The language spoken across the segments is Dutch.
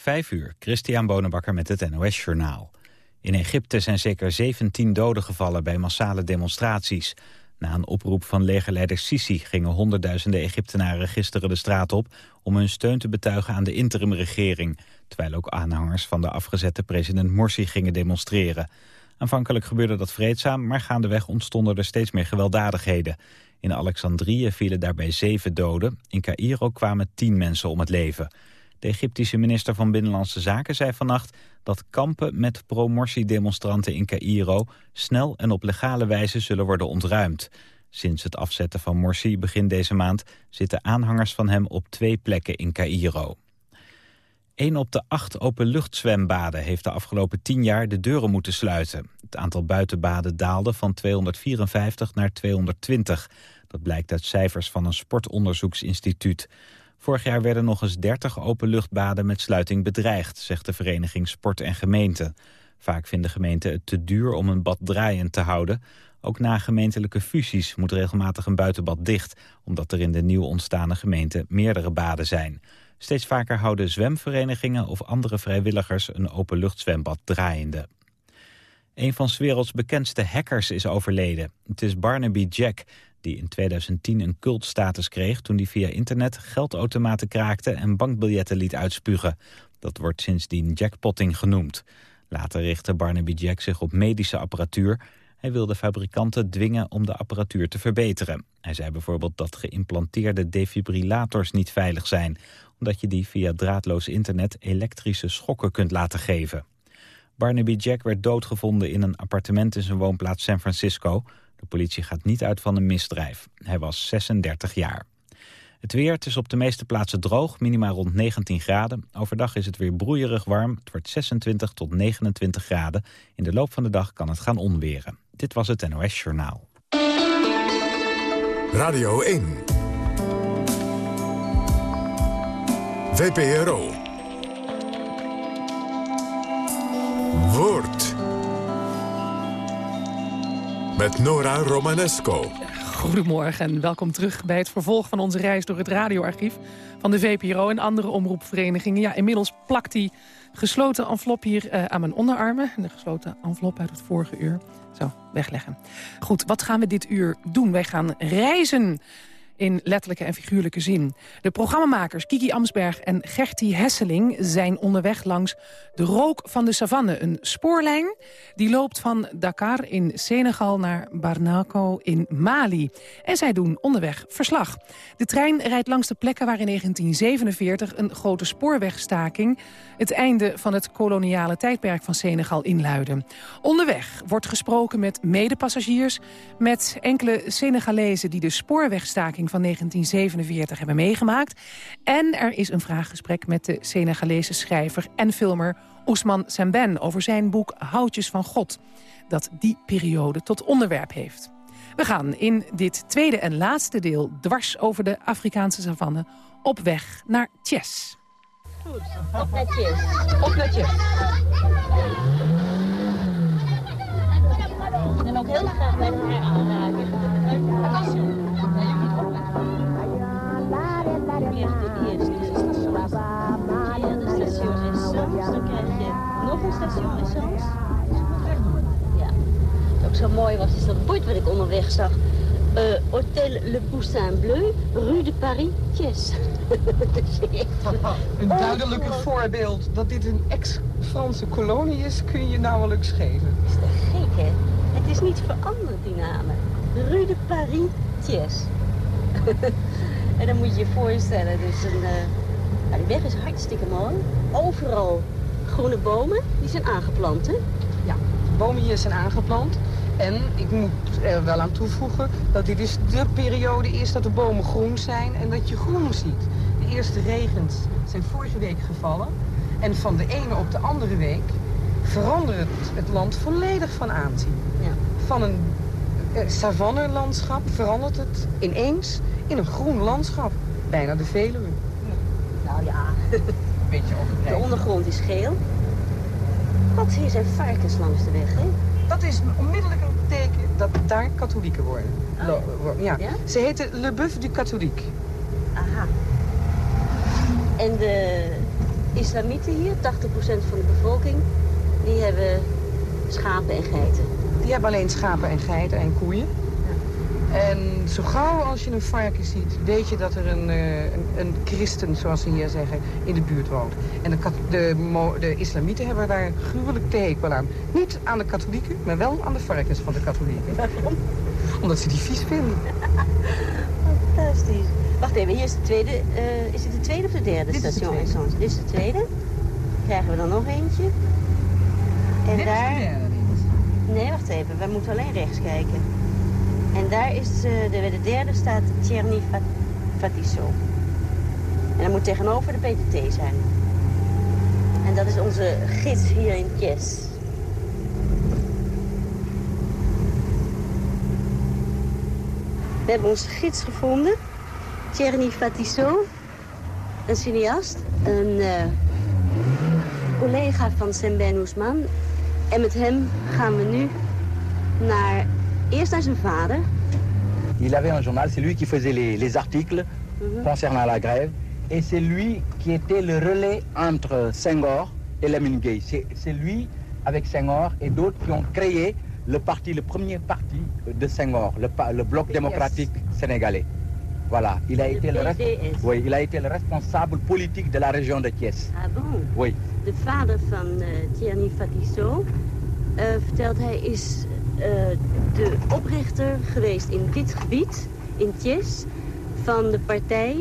Vijf uur, Christian Bonenbakker met het NOS Journaal. In Egypte zijn zeker 17 doden gevallen bij massale demonstraties. Na een oproep van legerleider Sisi gingen honderdduizenden Egyptenaren gisteren de straat op... om hun steun te betuigen aan de interimregering... terwijl ook aanhangers van de afgezette president Morsi gingen demonstreren. Aanvankelijk gebeurde dat vreedzaam, maar gaandeweg ontstonden er steeds meer gewelddadigheden. In Alexandrië vielen daarbij zeven doden. In Cairo kwamen tien mensen om het leven. De Egyptische minister van Binnenlandse Zaken zei vannacht dat kampen met pro-Morsi-demonstranten in Cairo snel en op legale wijze zullen worden ontruimd. Sinds het afzetten van Morsi begin deze maand zitten aanhangers van hem op twee plekken in Cairo. Een op de acht openluchtzwembaden heeft de afgelopen tien jaar de deuren moeten sluiten. Het aantal buitenbaden daalde van 254 naar 220. Dat blijkt uit cijfers van een sportonderzoeksinstituut. Vorig jaar werden nog eens 30 openluchtbaden met sluiting bedreigd, zegt de vereniging Sport en Gemeente. Vaak vinden gemeenten het te duur om een bad draaiend te houden. Ook na gemeentelijke fusies moet regelmatig een buitenbad dicht... omdat er in de nieuw ontstane gemeente meerdere baden zijn. Steeds vaker houden zwemverenigingen of andere vrijwilligers... een openluchtzwembad draaiende. Een van 's werelds bekendste hackers is overleden. Het is Barnaby Jack, die in 2010 een cultstatus kreeg... toen hij via internet geldautomaten kraakte en bankbiljetten liet uitspugen. Dat wordt sindsdien jackpotting genoemd. Later richtte Barnaby Jack zich op medische apparatuur. Hij wilde fabrikanten dwingen om de apparatuur te verbeteren. Hij zei bijvoorbeeld dat geïmplanteerde defibrillators niet veilig zijn... omdat je die via draadloos internet elektrische schokken kunt laten geven. Barnaby Jack werd doodgevonden in een appartement in zijn woonplaats San Francisco. De politie gaat niet uit van een misdrijf. Hij was 36 jaar. Het weer, het is op de meeste plaatsen droog, minimaal rond 19 graden. Overdag is het weer broeierig warm, het wordt 26 tot 29 graden. In de loop van de dag kan het gaan onweren. Dit was het NOS Journaal. Radio 1. VPRO. Woord. Met Nora Romanesco. Goedemorgen en welkom terug bij het vervolg van onze reis door het radioarchief van de VPRO en andere omroepverenigingen. Ja, inmiddels plakt die gesloten envelop hier uh, aan mijn onderarmen. De gesloten envelop uit het vorige uur. Zo, wegleggen. Goed, wat gaan we dit uur doen? Wij gaan reizen in letterlijke en figuurlijke zin. De programmamakers Kiki Amsberg en Gertie Hesseling zijn onderweg langs de rook van de savanne. Een spoorlijn die loopt van Dakar in Senegal naar Barnako in Mali. En zij doen onderweg verslag. De trein rijdt langs de plekken waar in 1947 een grote spoorwegstaking... het einde van het koloniale tijdperk van Senegal inluidde. Onderweg wordt gesproken met medepassagiers... met enkele Senegalezen die de spoorwegstaking van 1947 hebben meegemaakt. En er is een vraaggesprek met de Senegalese schrijver en filmer Ousmane Semben over zijn boek Houtjes van God, dat die periode tot onderwerp heeft. We gaan in dit tweede en laatste deel dwars over de Afrikaanse savanne op weg naar Thiès. Goed, op naar Thiès. Op naar. En ook heel graag met haar aanraken. Station Essence. Ja. Wat ook zo mooi was, is dat bord wat ik onderweg zag. Uh, Hôtel Le Poussin Bleu, Rue de Paris, Thiès. een duidelijke voorbeeld dat dit een ex-Franse kolonie is, kun je nauwelijks geven. Is dat gek, hè? Het is niet veranderd, die namen. Rue de Paris, Thiès. En dan moet je je voorstellen, dus een, uh, die weg is hartstikke mooi. Overal groene bomen, die zijn aangeplant, hè? Ja, bomen hier zijn aangeplant. En ik moet er wel aan toevoegen dat dit is de periode is dat de bomen groen zijn en dat je groen ziet. De eerste regens zijn vorige week gevallen. En van de ene op de andere week verandert het land volledig van aanzien. Ja. Van een eh, savannelandschap verandert het ineens in een groen landschap. Bijna de Veluwe. Nou ja, beetje. De ondergrond is geel. Wat, hier zijn varkens langs de weg, hè? Dat is onmiddellijk een teken dat daar katholieken worden. Oh. ja. Ze heten Le Boeuf du Katholiek. Aha. En de islamieten hier, 80% van de bevolking. Die hebben schapen en geiten. Die hebben alleen schapen en geiten en koeien. En zo gauw als je een varken ziet, weet je dat er een, uh, een, een, christen, zoals ze hier zeggen, in de buurt woont. En de, de, de islamieten hebben daar gruwelijk tegenkwel aan. Niet aan de katholieken, maar wel aan de varkens van de katholieken. Waarom? Omdat ze die vies vinden. Fantastisch. Wacht even, hier is de tweede. Uh, is het de tweede of de derde Dit station? Is de tweede. Dit is de tweede. Krijgen we dan nog eentje. En Dit daar... is de derde. Nee, wacht even. Wij moeten alleen rechts kijken. En daar is uh, de, de derde staat Tcherny Fatiso. En dat moet tegenover de PTT zijn. En dat is onze gids hier in Kies. We hebben onze gids gevonden. Tcherny Fatiso. Een cineast. Een uh, collega van Semben Ousmane. En met hem gaan we nu naar, eerst naar zijn vader. Il avait un journal, c'est lui qui faisait les, les articles mm -hmm. concernant la grève. Et c'est lui qui était le relais entre Senghor et Lamine Gueye. C'est lui, avec Senghor et d'autres, qui ont créé le parti, le premier parti de Senghor, le, le Bloc démocratique sénégalais. Voilà, il a, Le été le BDS. oui, il a été le responsable politique de la région de Thiès. Ah bon? Oui. De vader van uh, Thierry Fatiso, uh, vertelt hij, is de oprichter geweest in dit gebied, in Thiès, van de partij,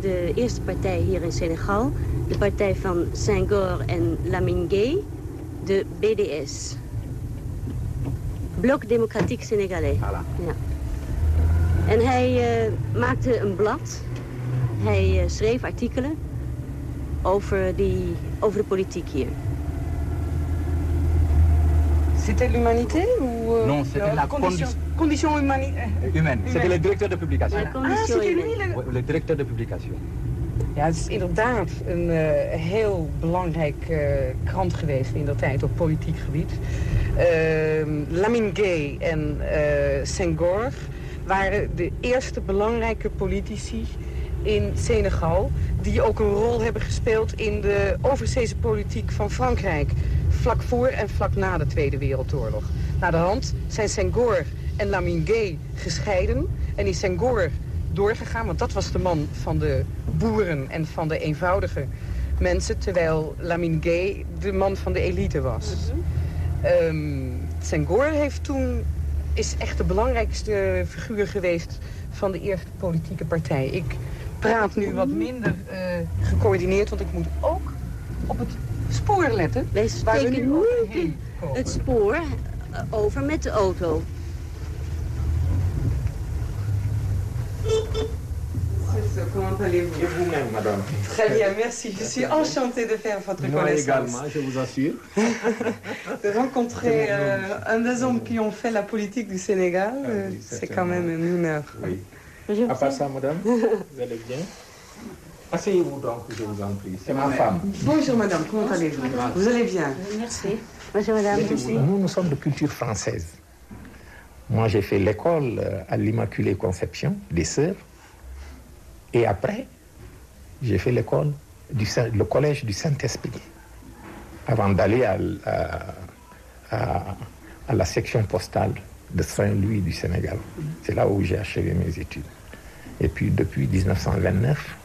de eerste partij hier in Senegal, de partij van Senghor en Lamine Gueye, de BDS. Bloc Démocratique Sénégalais. Voilà. Ja. En hij uh, maakte een blad. Hij uh, schreef artikelen over, die, over de politiek hier. C'était l'humanité ou... euh, Non, c'était la condition, condition humanitaire. Humaine. C'était le directeur de publication. Ah, c'était lui le... Oui, le directeur de publication. Ja, het is inderdaad een uh, heel belangrijk uh, krant geweest in dat tijd op politiek gebied. Uh, Lamine Gueye en uh, Senghor waren de eerste belangrijke politici in Senegal... die ook een rol hebben gespeeld in de overzeese politiek van Frankrijk... vlak voor en vlak na de Tweede Wereldoorlog. Na de hand zijn Senghor en Lamine Gueye gescheiden... en is Senghor doorgegaan, want dat was de man van de boeren en van de eenvoudige mensen... terwijl Lamine Gueye de man van de elite was. Um, Senghor heeft toen, is echt de belangrijkste figuur geweest van de eerste politieke partij. Ik praat nu wat minder uh, gecoördineerd, want ik moet ook op het spoor letten. Wij steken nu het spoor over met de auto. Comment allez-vous vous-même, madame Très bien, merci. Je suis enchantée de faire votre Moi connaissance. également, je vous assure. de rencontrer euh, un des hommes qui ont fait la politique du Sénégal, Ah euh, c'est quand même un honneur. Oui. Bonjour, À part ça, madame, vous allez bien? Asseyez-vous donc, je vous en prie. C'est ma femme. Bonjour madame, comment allez-vous? Vous allez bien? Merci. Bonjour madame. Nous, nous sommes de culture française. Moi, j'ai fait l'école euh, à l'Immaculée Conception des Sœurs. Et après, j'ai fait l'école, du Saint- le collège du Saint-Esprit. Avant d'aller à, l- à- à- à la section postale de Saint-Louis du Sénégal. C'est là où j'ai achevé mes études. Et puis, depuis 1929,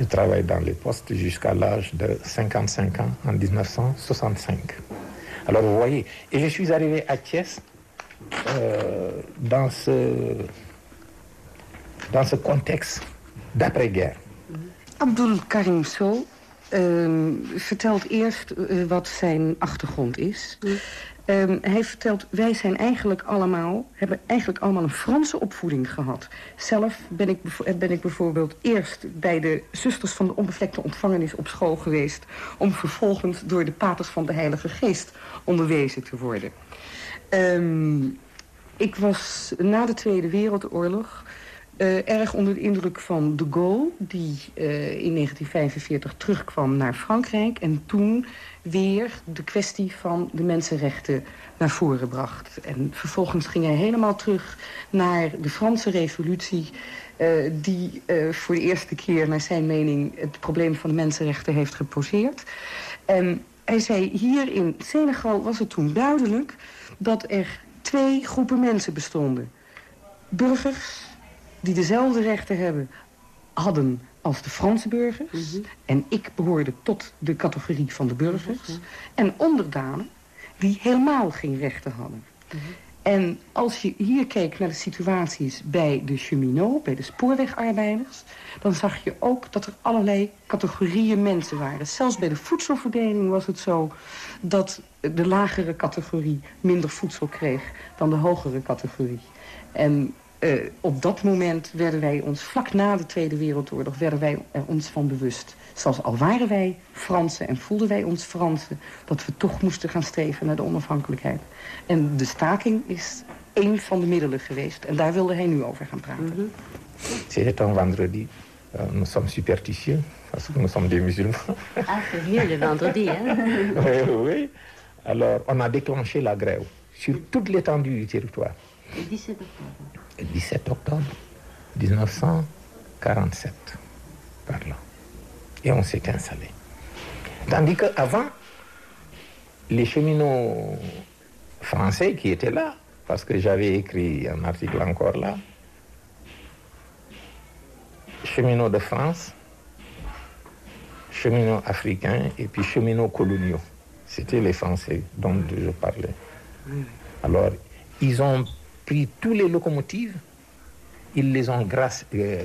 je travaille dans les postes jusqu'à l'âge de 55 ans, en 1965. Alors, vous voyez, et je suis arrivé à Thiès euh, dans, ce, dans ce contexte d'après-guerre. Abdul Karim Sow ehm, vertelt eerst eh, wat zijn achtergrond is. Ehm, hij vertelt, wij zijn eigenlijk allemaal, hebben eigenlijk allemaal een Franse opvoeding gehad. Zelf ben ik, ben ik bijvoorbeeld eerst bij de zusters van de onbevlekte ontvangenis op school geweest... om vervolgens door de paters van de Heilige Geest onderwezen te worden. Ehm, ik was na de Tweede Wereldoorlog eh, erg onder de indruk van de Gaulle... die eh, in 1945 terugkwam naar Frankrijk... en toen weer de kwestie van de mensenrechten naar voren bracht. En vervolgens ging hij helemaal terug naar de Franse revolutie... die voor de eerste keer, naar zijn mening, het probleem van de mensenrechten heeft geposeerd. En hij zei, hier in Senegal was het toen duidelijk dat er twee groepen mensen bestonden. Burgers die dezelfde rechten hebben, hadden als de Franse burgers. Mhm. En ik behoorde tot de categorie van de burgers. Mhm. En onderdanen die helemaal geen rechten hadden. Mhm. En als je hier keek naar de situaties bij de cheminots, bij de spoorwegarbeiders... dan zag je ook dat er allerlei categorieën mensen waren. Zelfs bij de voedselverdeling was het zo dat de lagere categorie minder voedsel kreeg dan de hogere categorie. En uh, op dat moment werden wij ons, vlak na de Tweede Wereldoorlog, werden wij er ons van bewust. Zelfs al waren wij Fransen en voelden wij ons Fransen, dat we toch moesten gaan streven naar de onafhankelijkheid. En de staking is één van de middelen geweest. En daar wilde hij nu over gaan praten. Mm -hmm. C'est un vendredi. Uh, nous sommes superstitieux, parce que nous sommes des musulmans. Ah, c'est bien le vendredi, hein Oui, oui. Alors, on a déclenché la grève sur toute l'étendue du territoire. Le 17 octobre. 17 octobre 1947, par là. Et on s'est installé. Tandis qu'avant, les cheminots français qui étaient là, parce que j'avais écrit un article encore là, cheminots de France, cheminots africains et puis cheminots coloniaux. C'était les Français dont je parlais. Alors, ils ont pris tous les locomotives, ils les ont, grâce, euh,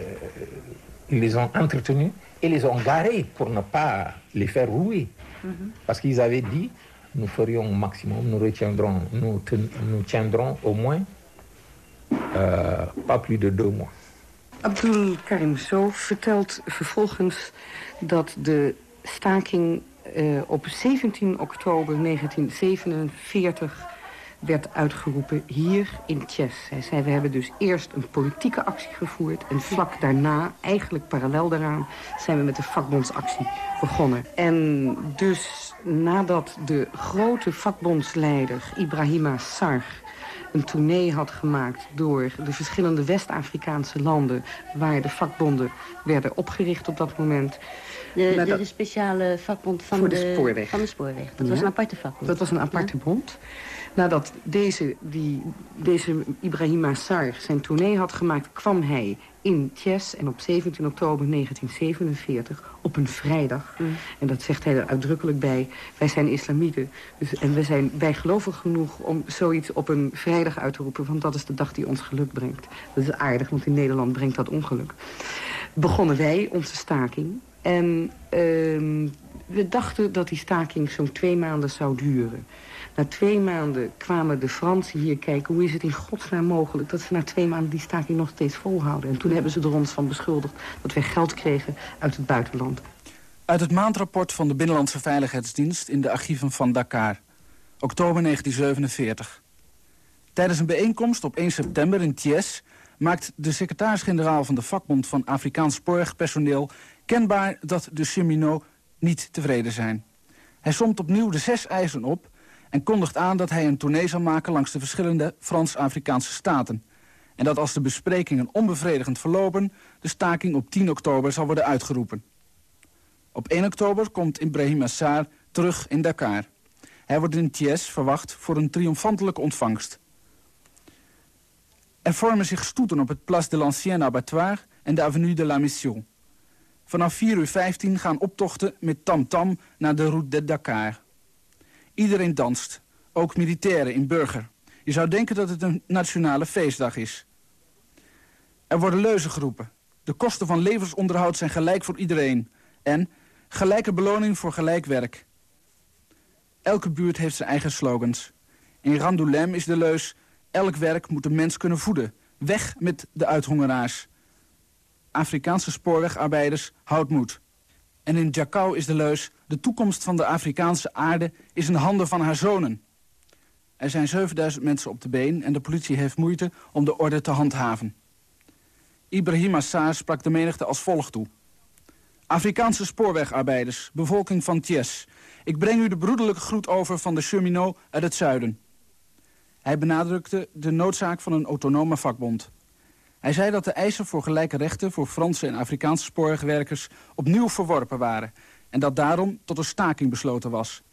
ils les ont entretenues et les ont garées pour ne pas les faire rouiller. Mm -hmm. Parce qu'ils avaient dit, nous ferions au maximum, nous retiendrons, nous, nous tiendrons au moins uh, pas plus de deux mois. Abdul Karim Zo vertelt vervolgens dat de staking uh, op 17 oktober 1947 werd uitgeroepen hier in Chess. Hij zei, we hebben dus eerst een politieke actie gevoerd... en vlak daarna, eigenlijk parallel daaraan... zijn we met de vakbondsactie begonnen. En dus nadat de grote vakbondsleider Ibrahima Sarg een tournee had gemaakt door de verschillende West-Afrikaanse landen... waar de vakbonden werden opgericht op dat moment... De, de, de speciale vakbond van, de, de, spoorweg. Van de spoorweg. Dat was een aparte vakbond. Dat was een aparte bond. Nadat deze, die, deze Ibrahima Sarg zijn tournee had gemaakt... kwam hij in Thiès en op 17 oktober 1947 op een vrijdag. Mm. En dat zegt hij er uitdrukkelijk bij. Wij zijn islamieten dus, en we zijn bijgelovig genoeg om zoiets op een vrijdag uit te roepen... want dat is de dag die ons geluk brengt. Dat is aardig, want in Nederland brengt dat ongeluk. Begonnen wij onze staking en uh, we dachten dat die staking zo'n twee maanden zou duren. Na twee maanden kwamen de Fransen hier kijken... hoe is het in godsnaam mogelijk dat ze na twee maanden die staking nog steeds volhouden. En toen hebben ze er ons van beschuldigd dat wij geld kregen uit het buitenland. Uit het maandrapport van de Binnenlandse Veiligheidsdienst... in de archieven van Dakar, oktober 1947. Tijdens een bijeenkomst op 1 september in Thiès... maakt de secretaris-generaal van de vakbond van Afrikaans spoorwegpersoneel... kenbaar dat de cheminots niet tevreden zijn. Hij somt opnieuw de zes eisen op en kondigt aan dat hij een tournee zal maken langs de verschillende Frans-Afrikaanse staten. En dat als de besprekingen onbevredigend verlopen... de staking op 10 oktober zal worden uitgeroepen. Op 1 oktober komt Ibrahim Assar terug in Dakar. Hij wordt in Thiès verwacht voor een triomfantelijke ontvangst. Er vormen zich stoeten op het Place de l'Ancien Abattoir en de Avenue de la Mission. Vanaf 4 uur 15 gaan optochten met tam-tam -tam naar de Route de Dakar. Iedereen danst, ook militairen in burger. Je zou denken dat het een nationale feestdag is. Er worden leuzen geroepen. De kosten van levensonderhoud zijn gelijk voor iedereen. En gelijke beloning voor gelijk werk. Elke buurt heeft zijn eigen slogans. In Randoulem is de leus... elk werk moet een mens kunnen voeden. Weg met de uithongeraars. Afrikaanse spoorwegarbeiders, houd moed. En in Jakau is de leus... de toekomst van de Afrikaanse aarde is in de handen van haar zonen. Er zijn 7000 mensen op de been en de politie heeft moeite om de orde te handhaven. Ibrahim Assar sprak de menigte als volgt toe. Afrikaanse spoorwegarbeiders, bevolking van Thiès. Ik breng u de broederlijke groet over van de cheminot uit het zuiden. Hij benadrukte de noodzaak van een autonome vakbond. Hij zei dat de eisen voor gelijke rechten voor Franse en Afrikaanse spoorwegwerkers opnieuw verworpen waren en dat daarom tot een staking besloten was.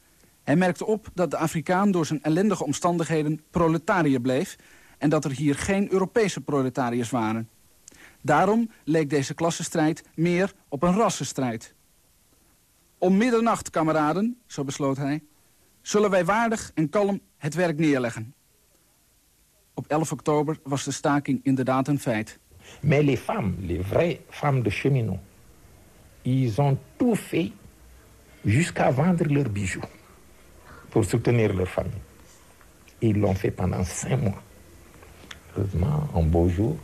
Hij merkte op dat de Afrikaan door zijn ellendige omstandigheden proletariër bleef en dat er hier geen Europese proletariërs waren. Daarom leek deze klassenstrijd meer op een rassenstrijd. Om middernacht, kameraden, zo besloot hij, zullen wij waardig en kalm het werk neerleggen. Op 11 oktober was de staking inderdaad een feit. Mais les femmes, les vraies femmes de cheminots, ils ont tout fait jusqu'à vendre leurs bijoux pour soutenir leur famille. Ils l'ont fait pendant cinq mois. Heureusement, un beau jour,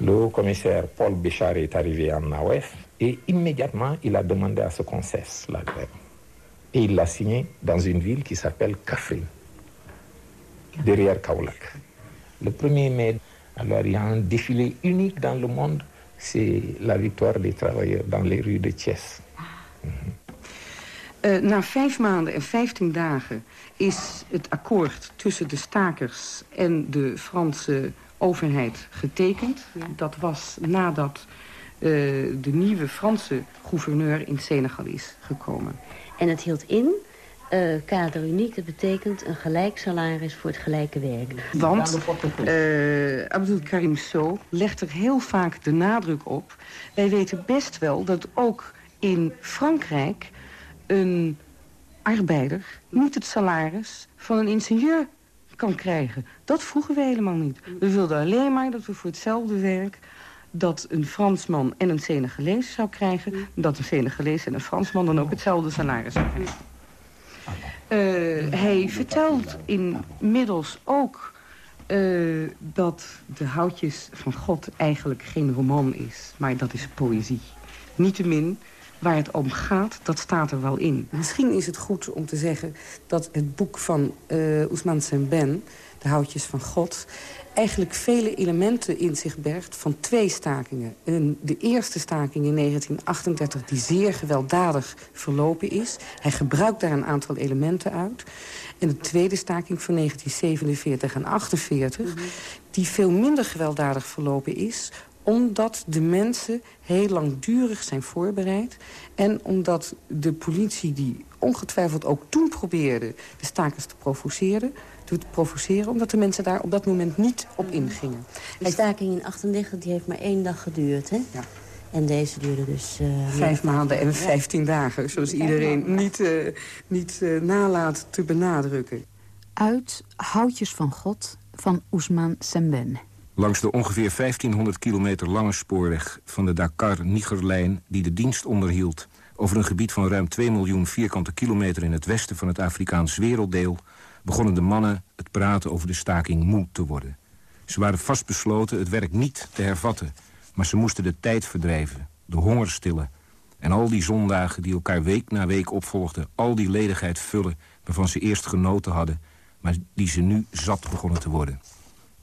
le commissaire Paul Béchard est arrivé en AOF et immédiatement, il a demandé à ce qu'on cesse la grève. Et il l'a signé dans une ville qui s'appelle Kafrine, derrière Kaulak. Le 1er mai, alors il y a un défilé unique dans le monde, c'est la victoire des travailleurs dans les rues de Thiès. Uh, na vijf maanden en vijftien dagen is het akkoord tussen de stakers en de Franse overheid getekend. Ja. Dat was nadat uh, de nieuwe Franse gouverneur in Senegal is gekomen. En het hield in, uh, kader uniek, dat betekent een gelijk salaris voor het gelijke werk. Want uh, Abdul Karim So legt er heel vaak de nadruk op. Wij weten best wel dat ook in Frankrijk een arbeider niet het salaris van een ingenieur kan krijgen. Dat vroegen we helemaal niet. We wilden alleen maar dat we voor hetzelfde werk dat een Fransman en een Senegalees zou krijgen... dat een Senegalees en een Fransman dan ook hetzelfde salaris krijgen. Uh, hij vertelt inmiddels ook uh, dat de houtjes van God eigenlijk geen roman is. Maar dat is poëzie. Niettemin, waar het om gaat, dat staat er wel in. Misschien is het goed om te zeggen dat het boek van uh, Ousmane Sembène... De Houtjes van God eigenlijk vele elementen in zich bergt van twee stakingen. Een, de eerste staking in 1938 die zeer gewelddadig verlopen is. Hij gebruikt daar een aantal elementen uit. En de tweede staking van 1947 en 48... Mm -hmm. die veel minder gewelddadig verlopen is omdat de mensen heel langdurig zijn voorbereid... en omdat de politie die ongetwijfeld ook toen probeerde... de stakers te provoceren, te provoceren... omdat de mensen daar op dat moment niet op ingingen. De staking in 38 die heeft maar één dag geduurd, hè? Ja. En deze duurde dus... Uh, Vijf maanden en vijftien dagen, zoals iedereen niet, uh, niet uh, nalaat te benadrukken. Uit Houtjes van God van Ousmane Sembène. Langs de ongeveer 1500 kilometer lange spoorweg van de Dakar-Nigerlijn... die de dienst onderhield over een gebied van ruim 2 miljoen vierkante kilometer... in het westen van het Afrikaans werelddeel... begonnen de mannen het praten over de staking moe te worden. Ze waren vastbesloten het werk niet te hervatten... maar ze moesten de tijd verdrijven, de honger stillen... en al die zondagen die elkaar week na week opvolgden... al die ledigheid vullen waarvan ze eerst genoten hadden... maar die ze nu zat begonnen te worden...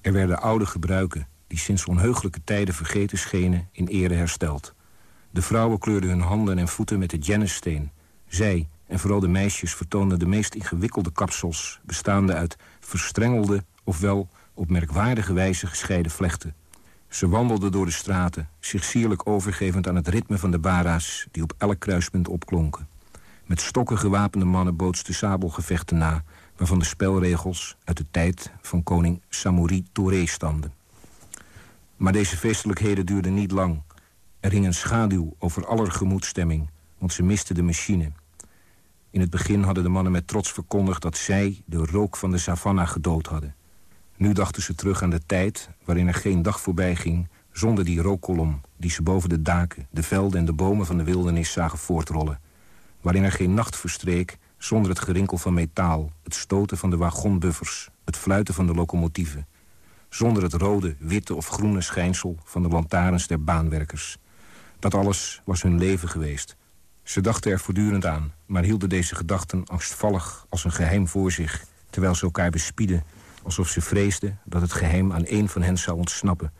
Er werden oude gebruiken, die sinds onheugelijke tijden vergeten schenen, in ere hersteld. De vrouwen kleurden hun handen en voeten met de jennissteen. Zij, en vooral de meisjes, vertoonden de meest ingewikkelde kapsels... bestaande uit verstrengelde, ofwel op merkwaardige wijze gescheiden vlechten. Ze wandelden door de straten, zich sierlijk overgevend aan het ritme van de bara's... die op elk kruispunt opklonken. Met stokken gewapende mannen bootsten sabelgevechten na waarvan de spelregels uit de tijd van koning Samori Touré stamden. Maar deze feestelijkheden duurden niet lang. Er hing een schaduw over aller gemoedstemming, want ze misten de machine. In het begin hadden de mannen met trots verkondigd dat zij de rook van de savanna gedood hadden. Nu dachten ze terug aan de tijd waarin er geen dag voorbij ging zonder die rookkolom die ze boven de daken, de velden en de bomen van de wildernis zagen voortrollen. Waarin er geen nacht verstreek zonder het gerinkel van metaal, het stoten van de wagonbuffers... het fluiten van de locomotieven. Zonder het rode, witte of groene schijnsel van de lantaarns der baanwerkers. Dat alles was hun leven geweest. Ze dachten er voortdurend aan, maar hielden deze gedachten angstvallig als een geheim voor zich... terwijl ze elkaar bespieden, alsof ze vreesden dat het geheim aan één van hen zou ontsnappen...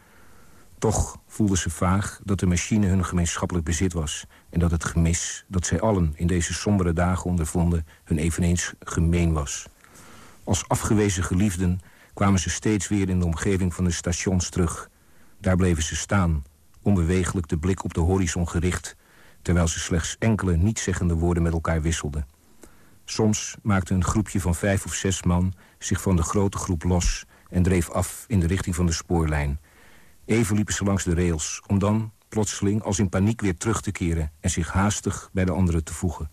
Toch voelden ze vaag dat de machine hun gemeenschappelijk bezit was... en dat het gemis dat zij allen in deze sombere dagen ondervonden... hun eveneens gemeen was. Als afgewezen geliefden kwamen ze steeds weer in de omgeving van de stations terug. Daar bleven ze staan, onbeweeglijk de blik op de horizon gericht... terwijl ze slechts enkele niet-zeggende woorden met elkaar wisselden. Soms maakte een groepje van vijf of zes man zich van de grote groep los... en dreef af in de richting van de spoorlijn. Even liepen ze langs de rails, om dan, plotseling, als in paniek weer terug te keren... en zich haastig bij de anderen te voegen.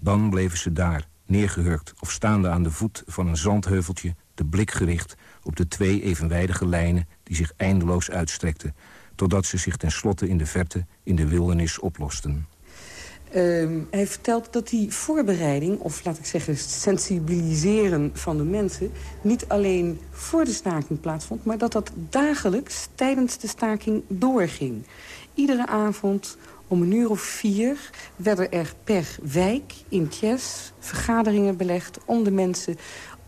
Dan bleven ze daar, neergehurkt of staande aan de voet van een zandheuveltje... de blik gericht op de twee evenwijdige lijnen die zich eindeloos uitstrekten... totdat ze zich tenslotte in de verte in de wildernis oplosten. Ehm, hij vertelt dat die voorbereiding, of laat ik zeggen sensibiliseren van de mensen... niet alleen voor de staking plaatsvond, maar dat dat dagelijks tijdens de staking doorging. Iedere avond om een uur of vier werden er per wijk in Tjes vergaderingen belegd... om de mensen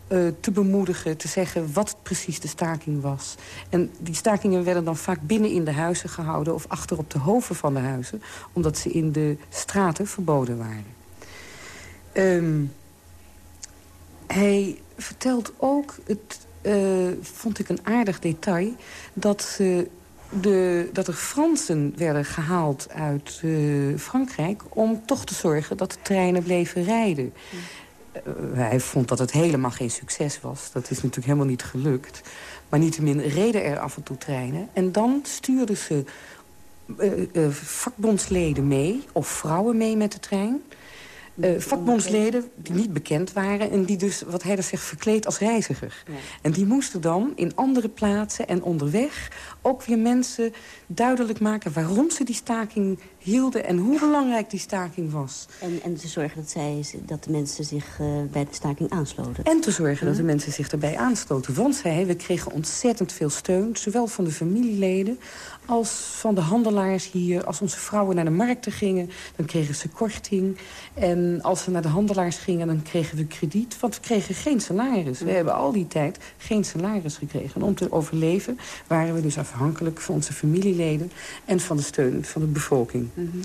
uh, te bemoedigen, te zeggen wat precies de staking was. En die stakingen werden dan vaak binnen in de huizen gehouden... of achter op de hoven van de huizen, omdat ze in de straten verboden waren. Um, hij vertelt ook, het uh, vond ik een aardig detail... dat, de, dat er Fransen werden gehaald uit Frankrijk... om toch te zorgen dat de treinen bleven rijden. Eh, hij vond dat het helemaal geen succes was. Dat is natuurlijk helemaal niet gelukt. Maar niettemin reden er af en toe treinen. En dan stuurden ze uh, uh, vakbondsleden mee, of vrouwen mee met de trein... Uh, vakbondsleden die niet bekend waren... en die dus, wat hij dan zegt, verkleed als reiziger. En die moesten dan in andere plaatsen en onderweg... ook weer mensen duidelijk maken waarom ze die staking hielden... en hoe belangrijk die staking was. En, en te zorgen dat, zij, dat de mensen zich uh, bij de staking aansloten. En te zorgen dat de mensen zich erbij aansloten. Want zij, we kregen ontzettend veel steun, zowel van de familieleden als van de handelaars hier. Als onze vrouwen naar de markten gingen, dan kregen ze korting. En als we naar de handelaars gingen, dan kregen we krediet. Want we kregen geen salaris. We hebben al die tijd geen salaris gekregen. En om te overleven waren we dus afhankelijk van onze familieleden... en van de steun van de bevolking. -hmm.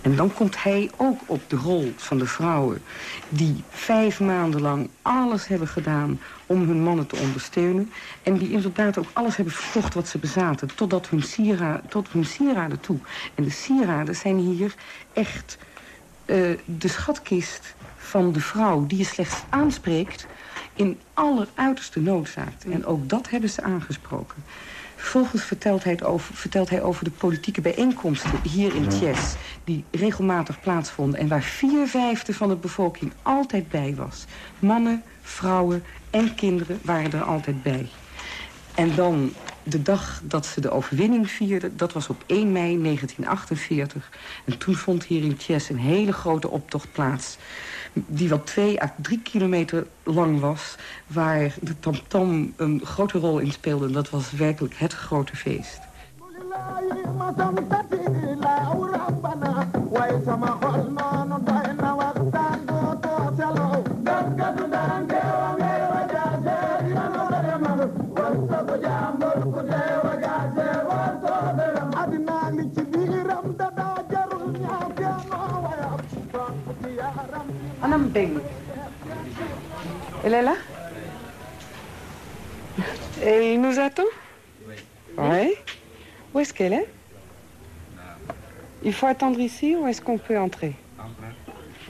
En dan komt hij ook op de rol van de vrouwen... die vijf maanden lang alles hebben gedaan om hun mannen te ondersteunen. En die inderdaad ook alles hebben verkocht wat ze bezaten. Totdat hun siera, tot hun sieraden toe. En de sieraden zijn hier echt uh, de schatkist van de vrouw... die je slechts aanspreekt in alleruiterste noodzaak. En ook dat hebben ze aangesproken. Vervolgens vertelt hij, over, vertelt hij over de politieke bijeenkomsten hier in Thiès... die regelmatig plaatsvonden en waar vier vijfde van de bevolking altijd bij was. Mannen, vrouwen en kinderen waren er altijd bij. En dan de dag dat ze de overwinning vierden, dat was op 1 mei 1948. En toen vond hier in Thiès een hele grote optocht plaats die wel twee à drie kilometer lang was... waar de tamtam een grote rol in speelde. Dat was werkelijk het grote feest. Elle est là? Elle nous attend? Oui. Oui. Où est-ce qu'elle est? Il faut attendre ici ou est-ce qu'on peut entrer?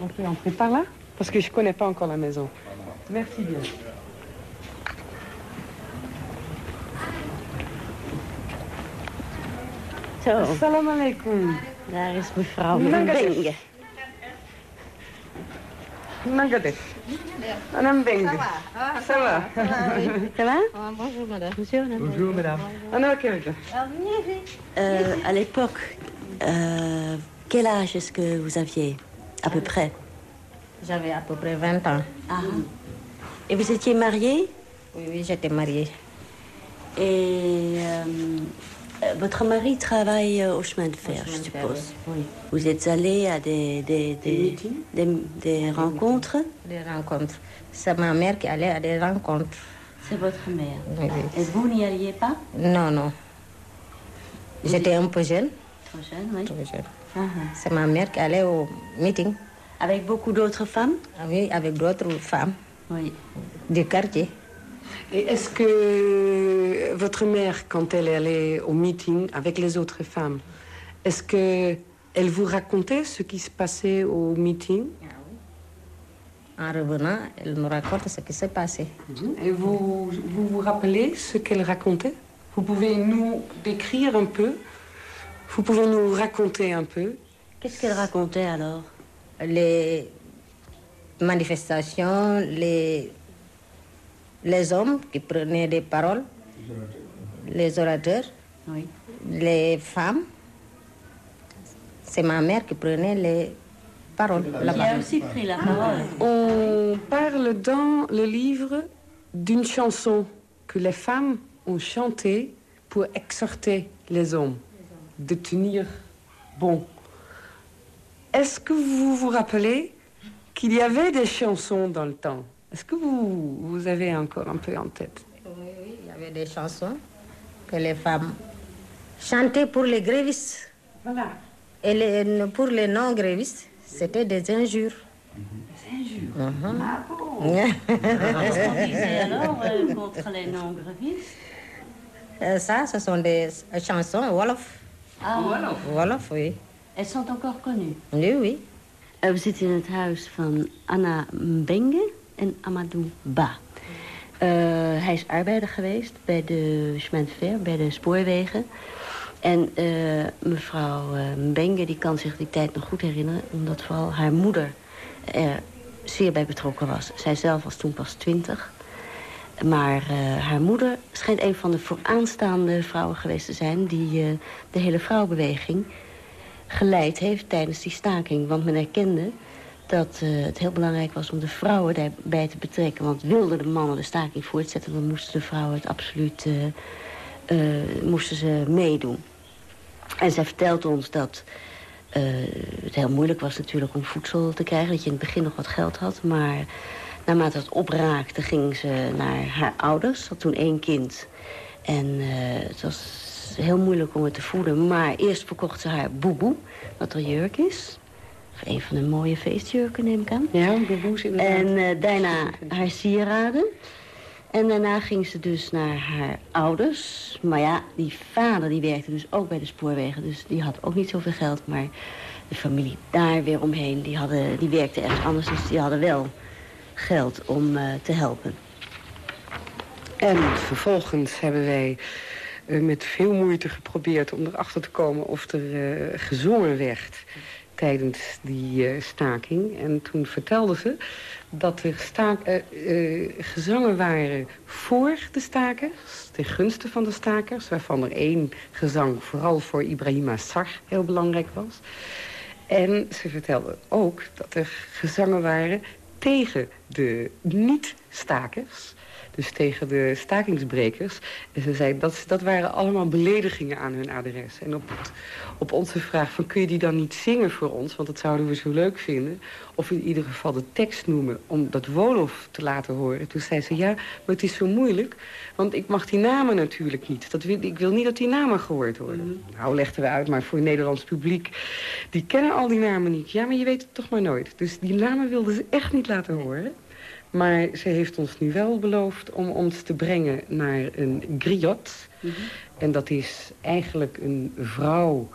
On peut entrer par là? Parce que je ne connais pas encore la maison. Merci bien. Zo. Assalamu alaikum. Daar is mevrouw Madame. Ça va. Ça va. Ça va Bonjour madame. Bonjour madame. Bonjour madame. Anna euh, À l'époque, euh, quel âge est-ce que vous aviez À peu près? J'avais à peu près 20 ans. Ah. Et vous étiez mariée? Oui, oui, j'étais mariée. Et euh, votre mari travaille au chemin de fer, chemin je suppose. oui. Vous êtes allé à des, des, des, des, des rencontres Des rencontres. C'est ma mère qui allait à des rencontres. C'est votre mère. Oui, oui. Et vous n'y alliez pas? Non, non. J'étais un peu jeune. Trop jeune, oui. Trop jeune. Ah, C'est ma mère qui allait au meeting. Avec beaucoup d'autres femmes? Ah Oui, avec d'autres femmes Oui. du quartier. Et est-ce que votre mère, quand elle allait au meeting avec les autres femmes, est-ce que elle vous racontait ce qui se passait au meeting? En revenant, elle me raconte ce qui s'est passé. Et vous, vous vous rappelez ce qu'elle racontait? Vous pouvez nous décrire un peu? Vous pouvez nous raconter un peu? Qu'est-ce qu'elle racontait alors? Les manifestations, les, les hommes qui prenaient des paroles, les orateurs, les femmes. C'est ma mère qui prenait les paroles là-bas. Qui a aussi pris la parole. On parle dans le livre d'une chanson que les femmes ont chantée pour exhorter les hommes de tenir bon. Est-ce que vous vous rappelez qu'il y avait des chansons dans le temps? Est-ce que vous, vous avez encore un peu en tête? Oui, oui, il y avait des chansons que les femmes chantaient pour les grévistes. Voilà. Et les- pour les non-grévistes, c'était des injures. Des injures? Mhm. Ah bon Qu'est-ce qu'on disait alors euh, contre les non-grévistes? Euh, Ça, ce sont des chansons Wolof. Ah, Wolof. Wolof, oui. Elles sont encore connues? Oui, oui. We zitten in het huis van Anna Mbenge en Amadou Ba. Eh, hij is arbeider geweest bij de chemin de fer, bij de spoorwegen. En eh, mevrouw eh, Mbenge die kan zich die tijd nog goed herinneren... omdat vooral haar moeder er zeer bij betrokken was. Zij zelf was toen pas twintig. Maar haar moeder schijnt een van de vooraanstaande vrouwen geweest te zijn... die de hele vrouwenbeweging geleid heeft tijdens die staking. Want men erkende dat eh, het heel belangrijk was om de vrouwen daarbij te betrekken. Want wilden de mannen de staking voortzetten... dan moesten de vrouwen het absoluut eh, eh, moesten ze meedoen. En zij vertelt ons dat het heel moeilijk was natuurlijk om voedsel te krijgen. Dat je in het begin nog wat geld had. Maar naarmate het opraakte ging ze naar haar ouders. Ze had toen één kind. En het was heel moeilijk om het te voeden. Maar eerst verkocht ze haar boeboe, wat er jurk is. Een van de mooie feestjurken, neem ik aan. Ja, inderdaad. En eh, daarna haar sieraden. En daarna ging ze dus naar haar ouders. Maar ja, die vader die werkte dus ook bij de spoorwegen. Dus die had ook niet zoveel geld. Maar de familie daar weer omheen, die, hadden, die werkte ergens anders. Dus die hadden wel geld om eh, te helpen. En vervolgens hebben wij eh, met veel moeite geprobeerd om erachter te komen of er gezongen werd tijdens die eh, staking. En toen vertelde ze dat er eh, eh, gezangen waren voor de stakers, ten gunste van de stakers, waarvan er één gezang vooral voor Ibrahima Sar heel belangrijk was. En ze vertelde ook dat er gezangen waren tegen de niet-stakers. Dus tegen de stakingsbrekers. En ze zei dat, dat waren allemaal beledigingen aan hun adres. En op, op onze vraag van kun je die dan niet zingen voor ons? Want dat zouden we zo leuk vinden. Of in ieder geval de tekst noemen om dat Wolof te laten horen. Toen zei ze ja, maar het is zo moeilijk. Want ik mag die namen natuurlijk niet. Dat wil, ik wil niet dat die namen gehoord worden. Nou legden we uit, maar voor het Nederlands publiek... die kennen al die namen niet. Ja, maar je weet het toch maar nooit. Dus die namen wilden ze echt niet laten horen. Maar ze heeft ons nu wel beloofd om ons te brengen naar een griot. En dat is eigenlijk een vrouw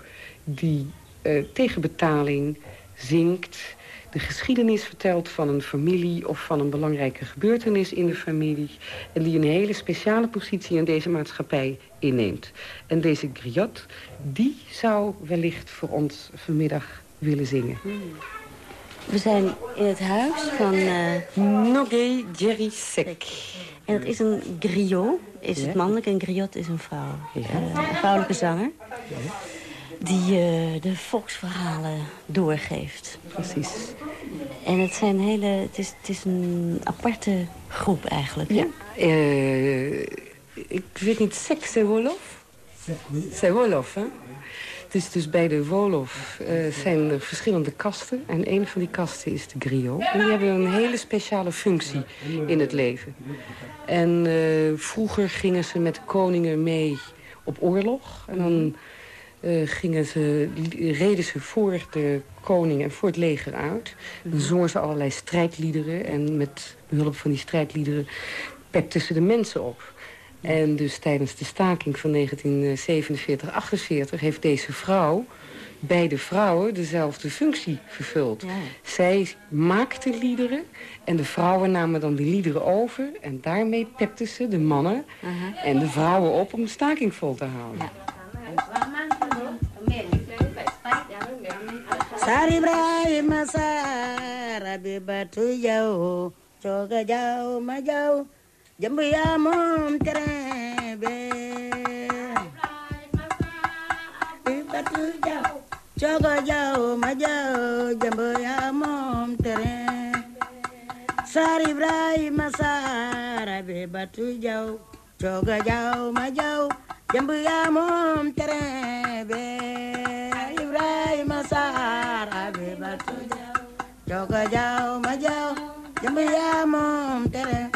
die eh, tegen betaling zingt... de geschiedenis vertelt van een familie of van een belangrijke gebeurtenis in de familie... en die een hele speciale positie in deze maatschappij inneemt. En deze griot, die zou wellicht voor ons vanmiddag willen zingen. We zijn in het huis van... eh Nogé Jerry Sek. En dat is een griot, is Ja. het mannelijk, en griot is een vrouw. Ja. Eh, een vrouwelijke zanger. Die eh, de volksverhalen doorgeeft. Precies. En het zijn hele... Het is, het is een aparte groep eigenlijk. Ja. Eh, ik weet niet, seks, c'est Wolof? C'est Wolof, hè? Dus, dus bij de Wolof eh, zijn er verschillende kasten. En een van die kasten is de griot. En die hebben een hele speciale functie in het leven. En eh, vroeger gingen ze met koningen mee op oorlog. En dan eh, gingen ze, reden ze voor de koning en voor het leger uit. Dan zongen ze allerlei strijdliederen. En met behulp van die strijdliederen pepte ze de mensen op. En dus tijdens de staking van 1947-48 heeft deze vrouw bij de vrouwen dezelfde functie vervuld. Zij maakte liederen en de vrouwen namen dan die liederen over... en daarmee pepten ze de mannen en de vrouwen op om de staking vol te houden. Sari jambuya moom terrain be i batu jaw cogo jaw ma jaw jambuya moom terrain sar ibrahima sara be batu jaw cogo jaw ma jaw jambuya moom terrain be ibrahima sara be batu jaw cogo jaw ma jaw jambuya moom terrain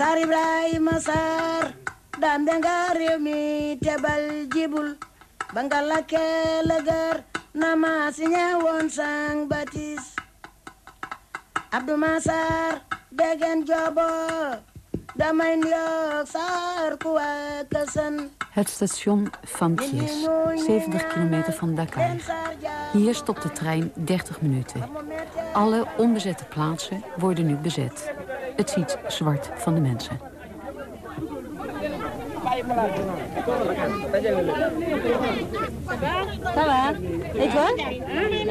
sar ibrahima sar dambe nga réew tebal jibul. Ba nga lakkee lëgër na ma sang batis. Abdou masar degen jobo Kuwa kesen Het station Van Thies, 70 kilometer van Dakar. Hier stopt de trein 30 minuten. Alle onbezette plaatsen worden nu bezet. Het ziet zwart van de mensen. Ça va Et toi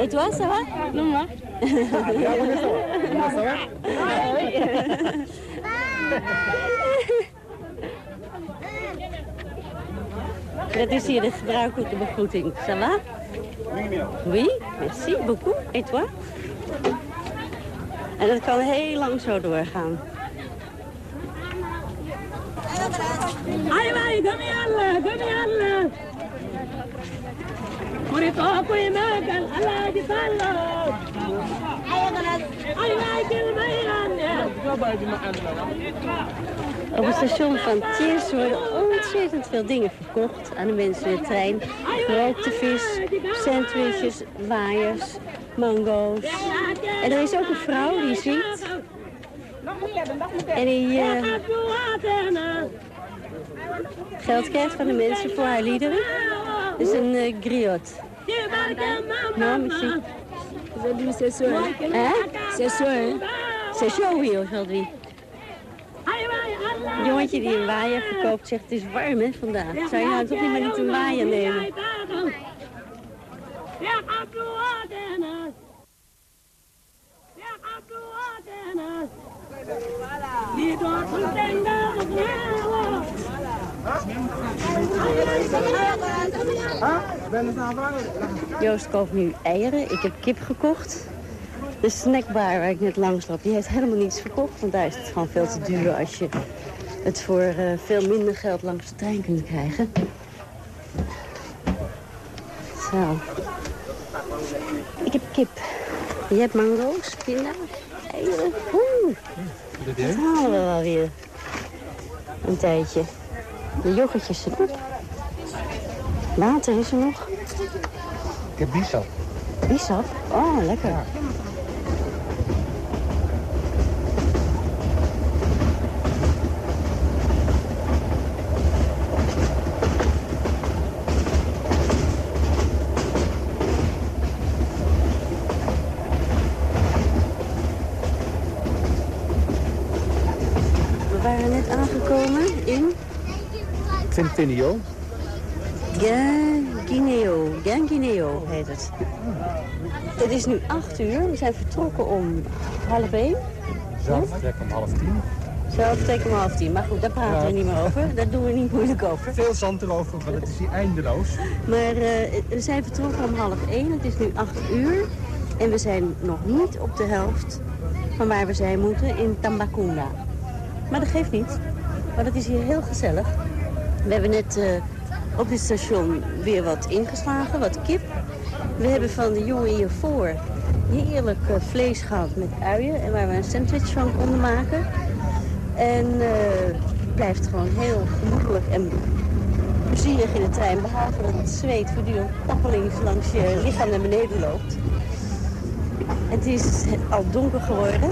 Et toi, ça va Non, moi. Dat is hier de gebruikelijke begroeting. Ça va Oui, merci beaucoup. Et toi En dat kan heel lang zo doorgaan. Ay, ay, kom yalla, kom yalla. Murito ako imagal, ala di palo. Op het station van Thiers worden ontzettend veel dingen verkocht aan de mensen in de trein. Gerookte vis, sandwiches, waaiers, mango's. En er is ook een vrouw die zingt. En die eh, geld krijgt van de mensen voor haar liederen. Het is een uh, griot. Nou, misschien. Aujourd'hui, c'est soir. Hein? C'est soir. C'est chaud hier aujourd'hui. Een jongetje die een waaier verkoopt zegt het is warm hè, vandaag. Zou je nou toch niet maar niet een waaier nemen? Joost koopt nu eieren. Ik heb kip gekocht. De snackbar waar ik net langs loop, die heeft helemaal niets verkocht. Want daar is het gewoon veel te duur als je het voor eh, veel minder geld langs de trein kunt krijgen. Zo. Ik heb kip. Je hebt mango's, pinda's, eieren. Oeh, dat halen we wel weer. Een tijdje. De yoghurtjes zijn op. Water is er nog. Ik heb bisap. Bisap? Oh, lekker waren net aangekomen in Centennial. Gangineo. Gangineo heet het. Het is nu acht uur. We zijn vertrokken om half één. Zelf vertrek om half tien. Zo vertrekken om half tien. Maar goed, daar praten we niet meer over. Daar doen we niet moeilijk over. Veel zand erover, want het is hier eindeloos. Maar eh, we zijn vertrokken om half één. Het is nu acht uur. En we zijn nog niet op de helft van waar we zijn moeten in Tambacuna. Maar dat geeft niet. Want het is hier heel gezellig. We hebben net eh, op dit station weer wat ingeslagen, wat kip. We hebben van de jongen hiervoor heerlijk eh, vlees gehad met uien. En waar we een sandwich van konden maken. En eh, het blijft gewoon heel gemoedelijk en plezierig in de trein. Behalve dat het zweet voortdurend tappelings langs je lichaam naar beneden loopt. Het is al donker geworden.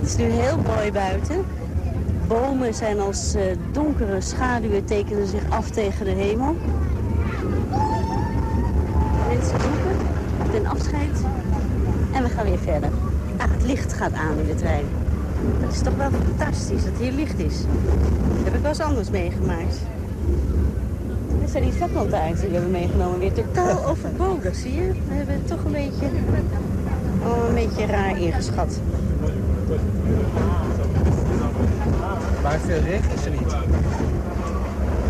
Het is nu heel mooi buiten. Bomen zijn als eh, donkere schaduwen tekenen zich af tegen de hemel. Mensen roepen ten afscheid en we gaan weer verder. Ah, het licht gaat aan in de trein. Dat is toch wel fantastisch dat hier licht is. Dat heb ik wel eens anders meegemaakt. Dit zijn die zaklantaarns die we hebben meegenomen. Weer totaal overbodig, zie je? We hebben het toch een beetje, een beetje raar ingeschat. Maar veel regen is er niet.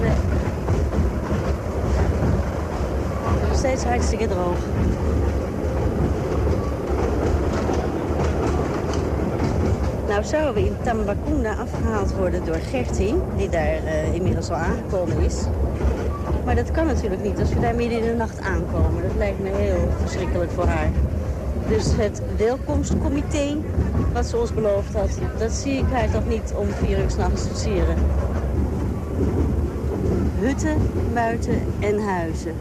Nee. Nog steeds hartstikke droog. Nou zouden we in Tambacunda afgehaald worden door Gertie, die daar eh, inmiddels al aangekomen is. Maar dat kan natuurlijk niet als we daar midden in de nacht aankomen. Dat lijkt me heel verschrikkelijk voor haar. Dus het welkomstcomité, wat ze ons beloofd had, dat zie ik haar toch niet om vier uur te versieren. Hutten, buiten en huizen.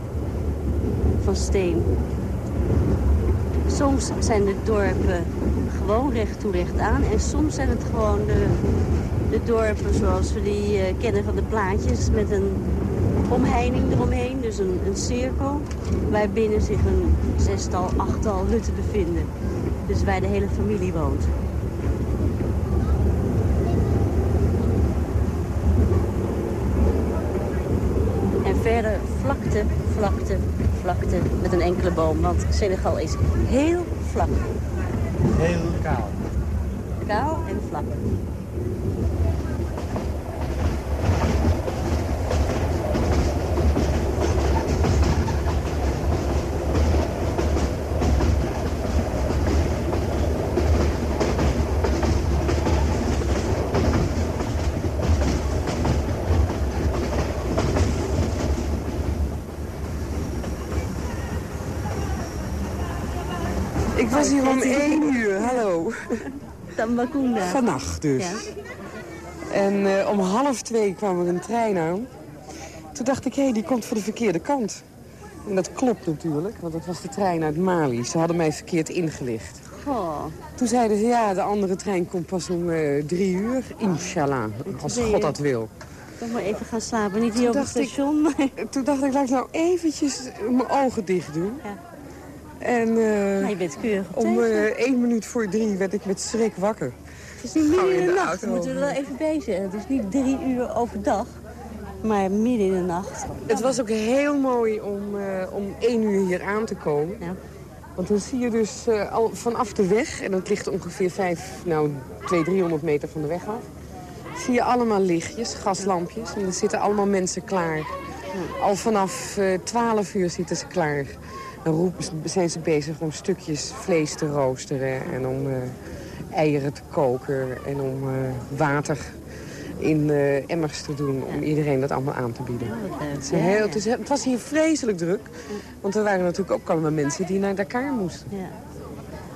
Van steen. Soms zijn de dorpen gewoon recht toe recht aan. En soms zijn het gewoon de, de dorpen zoals we die eh, kennen van de plaatjes. Met een omheining eromheen, dus een, een cirkel. Waarbinnen zich een zestal, achttal hutten bevinden. Dus waar de hele familie woont. En verder vlakte, vlakte, vlakte met een enkele boom. Want Senegal is heel vlak. Heel kaal. Kaal en vlak. Ik was hier om één uur, hallo. Tambacunda. Vannacht dus. Ja. En eh, om half twee kwam er een trein aan. Toen dacht ik, hé, die komt voor de verkeerde kant. En dat klopt natuurlijk, want dat was de trein uit Mali. Ze hadden mij verkeerd ingelicht. Goh. Toen zeiden ze, ja, de andere trein komt pas om eh, drie uur. Inshallah, als God dat wil. Toch maar even gaan slapen. Niet hier Toen op het ik- station. Toen dacht ik, laat ik nou eventjes mijn ogen dicht doen. En eh, Maar je bent keurig op om hè? één minuut voor drie werd ik met schrik wakker. Het is niet midden in de nacht, dat moeten we er wel even bij zeggen. Het is niet drie uur overdag, maar midden in de nacht. Het was ook heel mooi om, eh, om één uur hier aan te komen. Want dan zie je dus al vanaf de weg, en dat ligt ongeveer vijf, nou, 200, 300 meter van de weg af. Zie je allemaal lichtjes, gaslampjes. En er zitten allemaal mensen klaar. Al vanaf eh 12 uur zitten ze klaar. Dan roepen, zijn ze bezig om stukjes vlees te roosteren en om eh, eieren te koken en om eh, water in eh, emmers te doen om iedereen dat allemaal aan te bieden. Het, een Ja, heel, het, is, het was hier vreselijk druk, want er waren natuurlijk ook allemaal mensen die naar Dakar moesten. Ja.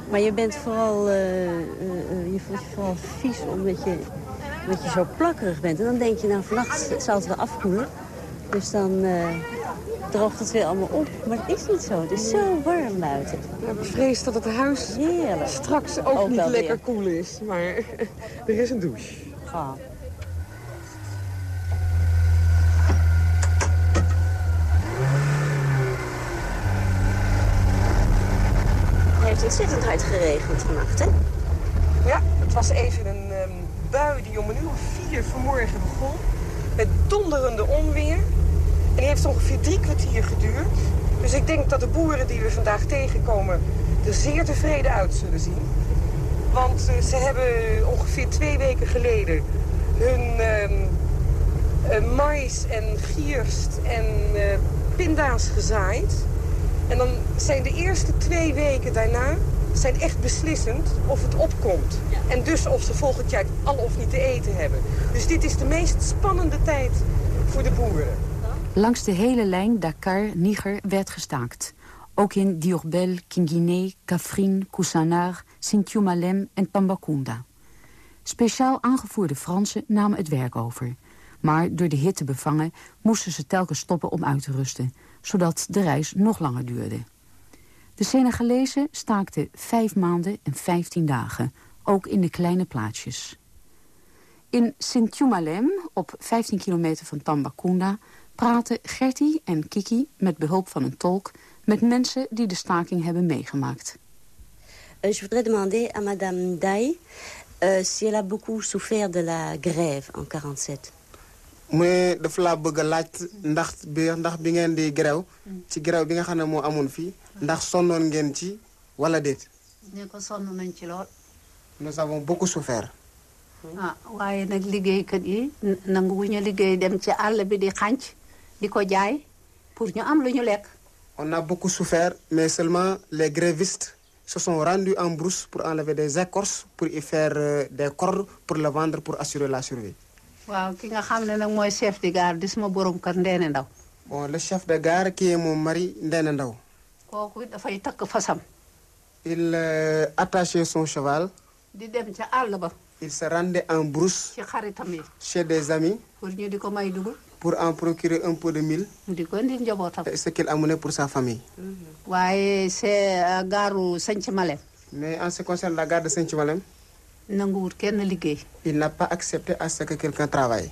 Maar je bent vooral, je voelt je vooral vies omdat je, omdat je zo plakkerig bent. En dan denk je, nou vannacht zal het wel afkoelen. Dus dan droogt het weer allemaal op. Maar het is niet zo. Het is zo warm buiten. Ik vrees dat het huis Heerlijk. straks ook, Ook niet lekker koel is, maar er is een douche. Ah. Het heeft ontzettend hard geregend vannacht, hè? Ja, het was even een ehm, bui die om een uur of vier vanmorgen begon. Met donderende onweer. En die heeft ongeveer drie kwartier geduurd. Dus ik denk dat de boeren die we vandaag tegenkomen er zeer tevreden uit zullen zien. Want eh, ze hebben ongeveer twee weken geleden hun eh, mais en gierst en eh, pinda's gezaaid. En dan zijn de eerste twee weken daarna zijn echt beslissend of het opkomt. En dus of ze volgend jaar al of niet te eten hebben. Dus dit is de meest spannende tijd voor de boeren. Langs de hele lijn Dakar-Niger werd gestaakt. Ook in Diourbel, Kinguiné, Kaffrine, Koussanar, Sint-Jumalem en Tambacounda. Speciaal aangevoerde Fransen namen het werk over. Maar door de hitte bevangen moesten ze telkens stoppen om uit te rusten... zodat de reis nog langer duurde. De Senegalezen staakten vijf maanden en vijftien dagen, ook in de kleine plaatsjes. In Sint-Jumalem, op 15 kilometer van Tambacounda... praten Gertie en Kiki met behulp van een tolk... met mensen die de staking hebben meegemaakt. Euh, je voudrais demander à Madame Dai euh, si elle a beaucoup souffert de la grève en 47. mu ne dafa laa bëgg a laaj ndax bi ndax bi ngeen di grève ci grève bi nga xam ne moo amoon fii ndax sonnoon ngeen ci wala déet. ne ko sonn nañ ci lool. nous avons beaucoup souffert. ah waaye nag liggéeykat yi nanguwuñu liggéey dem ci àll bi di xànc di ko jaay pour ñu am lu ñu lekk. on a beaucoup souffert mais seulement les grévistes se sont rendus en brousse pour enlever des écorces pour y faire euh, des cordes pour le vendre pour assurer la survie. waaw ki nga xam ne nag mooy chef de gare di suma borom kër Ndeene Ndaw. bon le chef de gare qui est mon mari Ndene Ndaw. kooku dafay takk fasam. il euh, attachait son cheval. di dem ca àll ba. il se rendait en brousse. ci xaritam yi. chez des amis. pour ñu di ko may dugub. Pour en procurer un peu de mil. di ko indi njabootam. et ce qu'il amenait pour sa famille. waaye c'est gaaru Sënc Malem. mais en ce qui concerne la gare de nanguwut kenn liggéey. il n'a pas accepté à ce que quelqu'un travaille.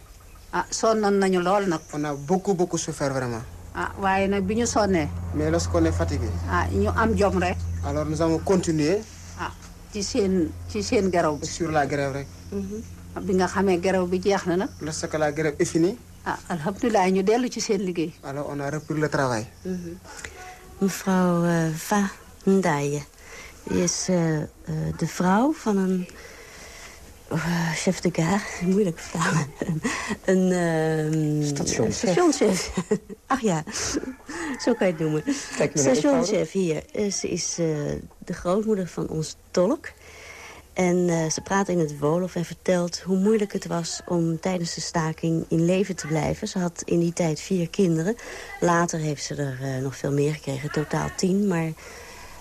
ah sonnoon nañu lool nag. on a beaucoup beaucoup souffert vraiment. ah waaye nag bi ñu sonnee. mais lorsqu'on est fatigué. ah ñu am jom rek. alors nous avons continué. ah ci seen ci seen geraw bi. sur la grève rek. bi nga xamee geraw bi jeex na nag. lorsque la grève est finie. Ah alhamdulilah ñu dellu ci seen liggéey. alors on a repris le travail. Mevrouw eh, Va Ndaye is eh, eh, de vrouw van een eh, chef de gare, moeilijk vertalen. een ehm, Stationschef. stationschef. Ach ja, zo kan je het noemen. Stationschef hier. Ze is eh, de grootmoeder van ons tolk. En eh, ze praat in het Wolof en vertelt hoe moeilijk het was om tijdens de staking in leven te blijven. Ze had in die tijd vier kinderen. Later heeft ze er eh, nog veel meer gekregen, totaal tien. Maar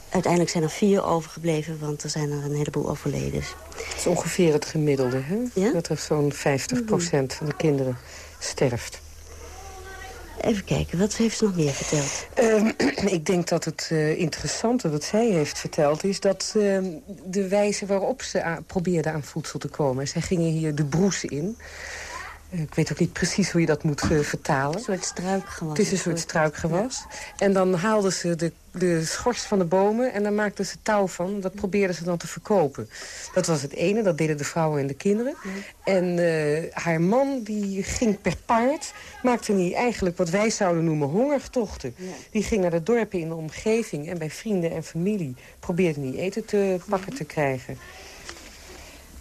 uiteindelijk zijn er vier overgebleven, want er zijn er een heleboel overleden. Het is ongeveer het gemiddelde, hè? Dat er zo'n 50% van de kinderen sterft. Even kijken, wat heeft ze nog meer verteld? Ehm, ik denk dat het eh, interessante wat zij heeft verteld... is dat ehm, de wijze waarop ze probeerde aan voedsel te komen. Zij gingen hier de broes in. Ik weet ook niet precies hoe je dat moet eh, vertalen. Een soort struikgewas. Het is een soort struikgewas. En dan haalden ze de, de schors van de bomen en daar maakten ze touw van. Dat probeerden ze dan te verkopen. Dat was het ene, dat deden de vrouwen en de kinderen. En eh, haar man die ging per paard, maakte niet eigenlijk wat wij zouden noemen hongertochten. Die ging naar de dorpen in de omgeving en bij vrienden en familie probeerde die eten te pakken te krijgen.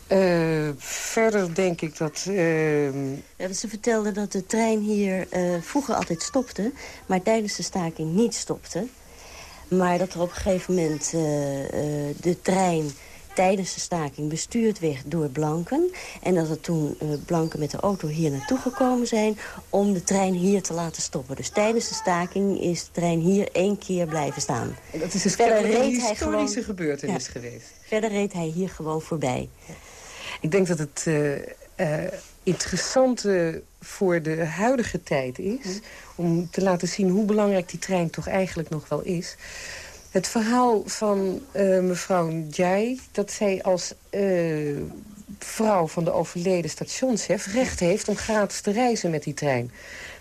Eh, verder denk ik dat... ehm, Ja, ze vertelde dat de trein hier eh, vroeger altijd stopte... maar tijdens de staking niet stopte. Maar dat er op een gegeven moment eh, de trein tijdens de staking bestuurd werd door blanken. En dat er toen blanken met de auto hier naartoe gekomen zijn... om de trein hier te laten stoppen. Dus tijdens de staking is de trein hier één keer blijven staan. dat is dus Verder een reed hij historische gewoon- gebeurtenis Ja. geweest. Verder reed hij hier gewoon voorbij. Ik denk dat het eh, eh, interessante voor de huidige tijd is... om te laten zien hoe belangrijk die trein toch eigenlijk nog wel is... Het verhaal van eh, mevrouw Njai, dat zij als eh, vrouw van de overleden stationschef... recht heeft om gratis te reizen met die trein.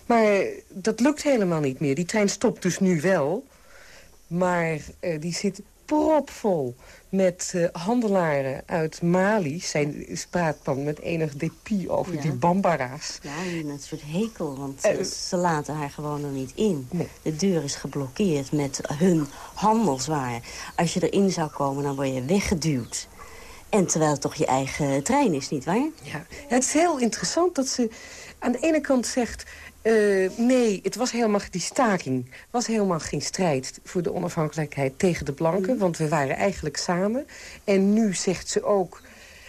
Maar dat lukt helemaal niet meer. Die trein stopt dus nu wel. Maar eh, die zit propvol met eh, handelaren uit Mali. Zij praat dan met enig depie over Ja. die bambara's. Ja, en een soort hekel, want Eh, eh, ze laten haar gewoon er niet in. De deur is geblokkeerd met hun handelswaar. Als je erin zou komen, dan word je weggeduwd. En terwijl het toch je eigen trein is, nietwaar? Ja, het is heel interessant dat ze aan de ene kant zegt... eh, nee, het was helemaal die staking. was helemaal geen strijd voor de onafhankelijkheid tegen de blanken. Want we waren eigenlijk samen. En nu zegt ze ook...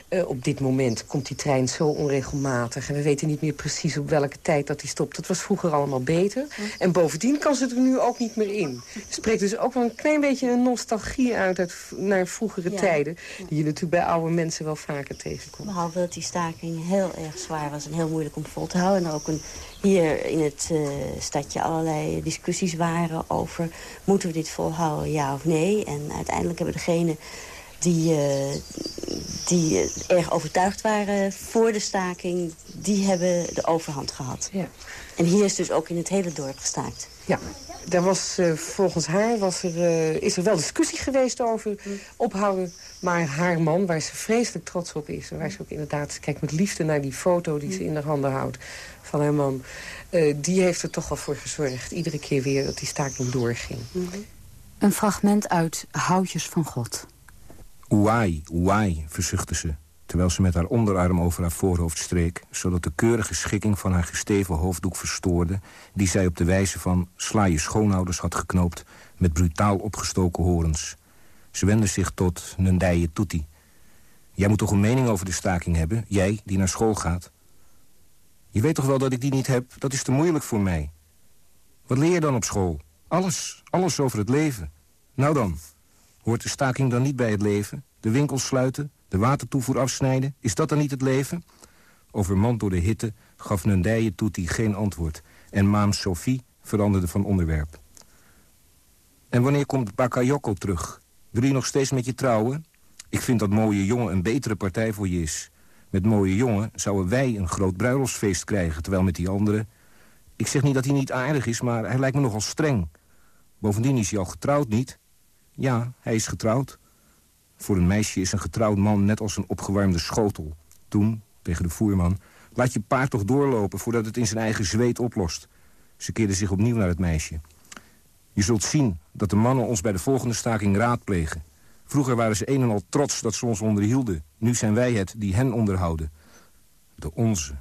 eh, op dit moment komt die trein zo onregelmatig. En we weten niet meer precies op welke tijd dat die stopt. Dat was vroeger allemaal beter. En bovendien kan ze er nu ook niet meer in. Het spreekt dus ook wel een klein beetje een nostalgie uit, naar vroegere Ja. tijden. Die je natuurlijk bij oude mensen wel vaker tegenkomt. Behalve dat die staking heel erg zwaar was en heel moeilijk om vol te houden. En er ook een, hier in het eh, stadje allerlei discussies waren over... moeten we dit volhouden, ja of nee? En uiteindelijk hebben degenen die, eh, die eh, erg overtuigd waren voor de staking... die hebben de overhand gehad. Ja. En hier is dus ook in het hele dorp gestaakt. Ja, daar was, eh, volgens haar was er, eh, is er wel discussie geweest over ophouden. Maar haar man, waar ze vreselijk trots op is... en waar ze ook inderdaad ze kijkt met liefde naar die foto die ze in haar handen houdt... van haar man, eh, die heeft er toch wel voor gezorgd... iedere keer weer dat die staking doorging. Een fragment uit Houtjes van God. Oei, oei, verzuchtte ze, terwijl ze met haar onderarm over haar voorhoofd streek... zodat de keurige schikking van haar gesteven hoofddoek verstoorde... die zij op de wijze van sla je schoonouders had geknoopt... met brutaal opgestoken horens. Ze wendde zich tot Nundaye Tuti. Jij moet toch een mening over de staking hebben, jij die naar school gaat? Je weet toch wel dat ik die niet heb? Dat is te moeilijk voor mij. Wat leer je dan op school? Alles, alles over het leven. Nou dan, hoort de staking dan niet bij het leven? De winkels sluiten, de watertoevoer afsnijden, is dat dan niet het leven? Overmand door de hitte gaf Nundaye Tuti geen antwoord... en maam Sophie veranderde van onderwerp. En wanneer komt Bakayoko terug? Wil je nog steeds met je trouwen? Ik vind dat mooie jongen een betere partij voor je is. Met mooie jongen zouden wij een groot bruiloftsfeest krijgen... terwijl met die anderen... Ik zeg niet dat hij niet aardig is, maar hij lijkt me nogal streng. Bovendien is hij al getrouwd, niet? Ja, hij is getrouwd. Voor een meisje is een getrouwd man net als een opgewarmde schotel. Toen, tegen de voerman... Laat je paard toch doorlopen voordat het in zijn eigen zweet oplost. Ze keerde zich opnieuw naar het meisje. Je zult zien dat de mannen ons bij de volgende staking raadplegen. Vroeger waren ze een en al trots dat ze ons onderhielden. Nu zijn wij het die hen onderhouden. De onze.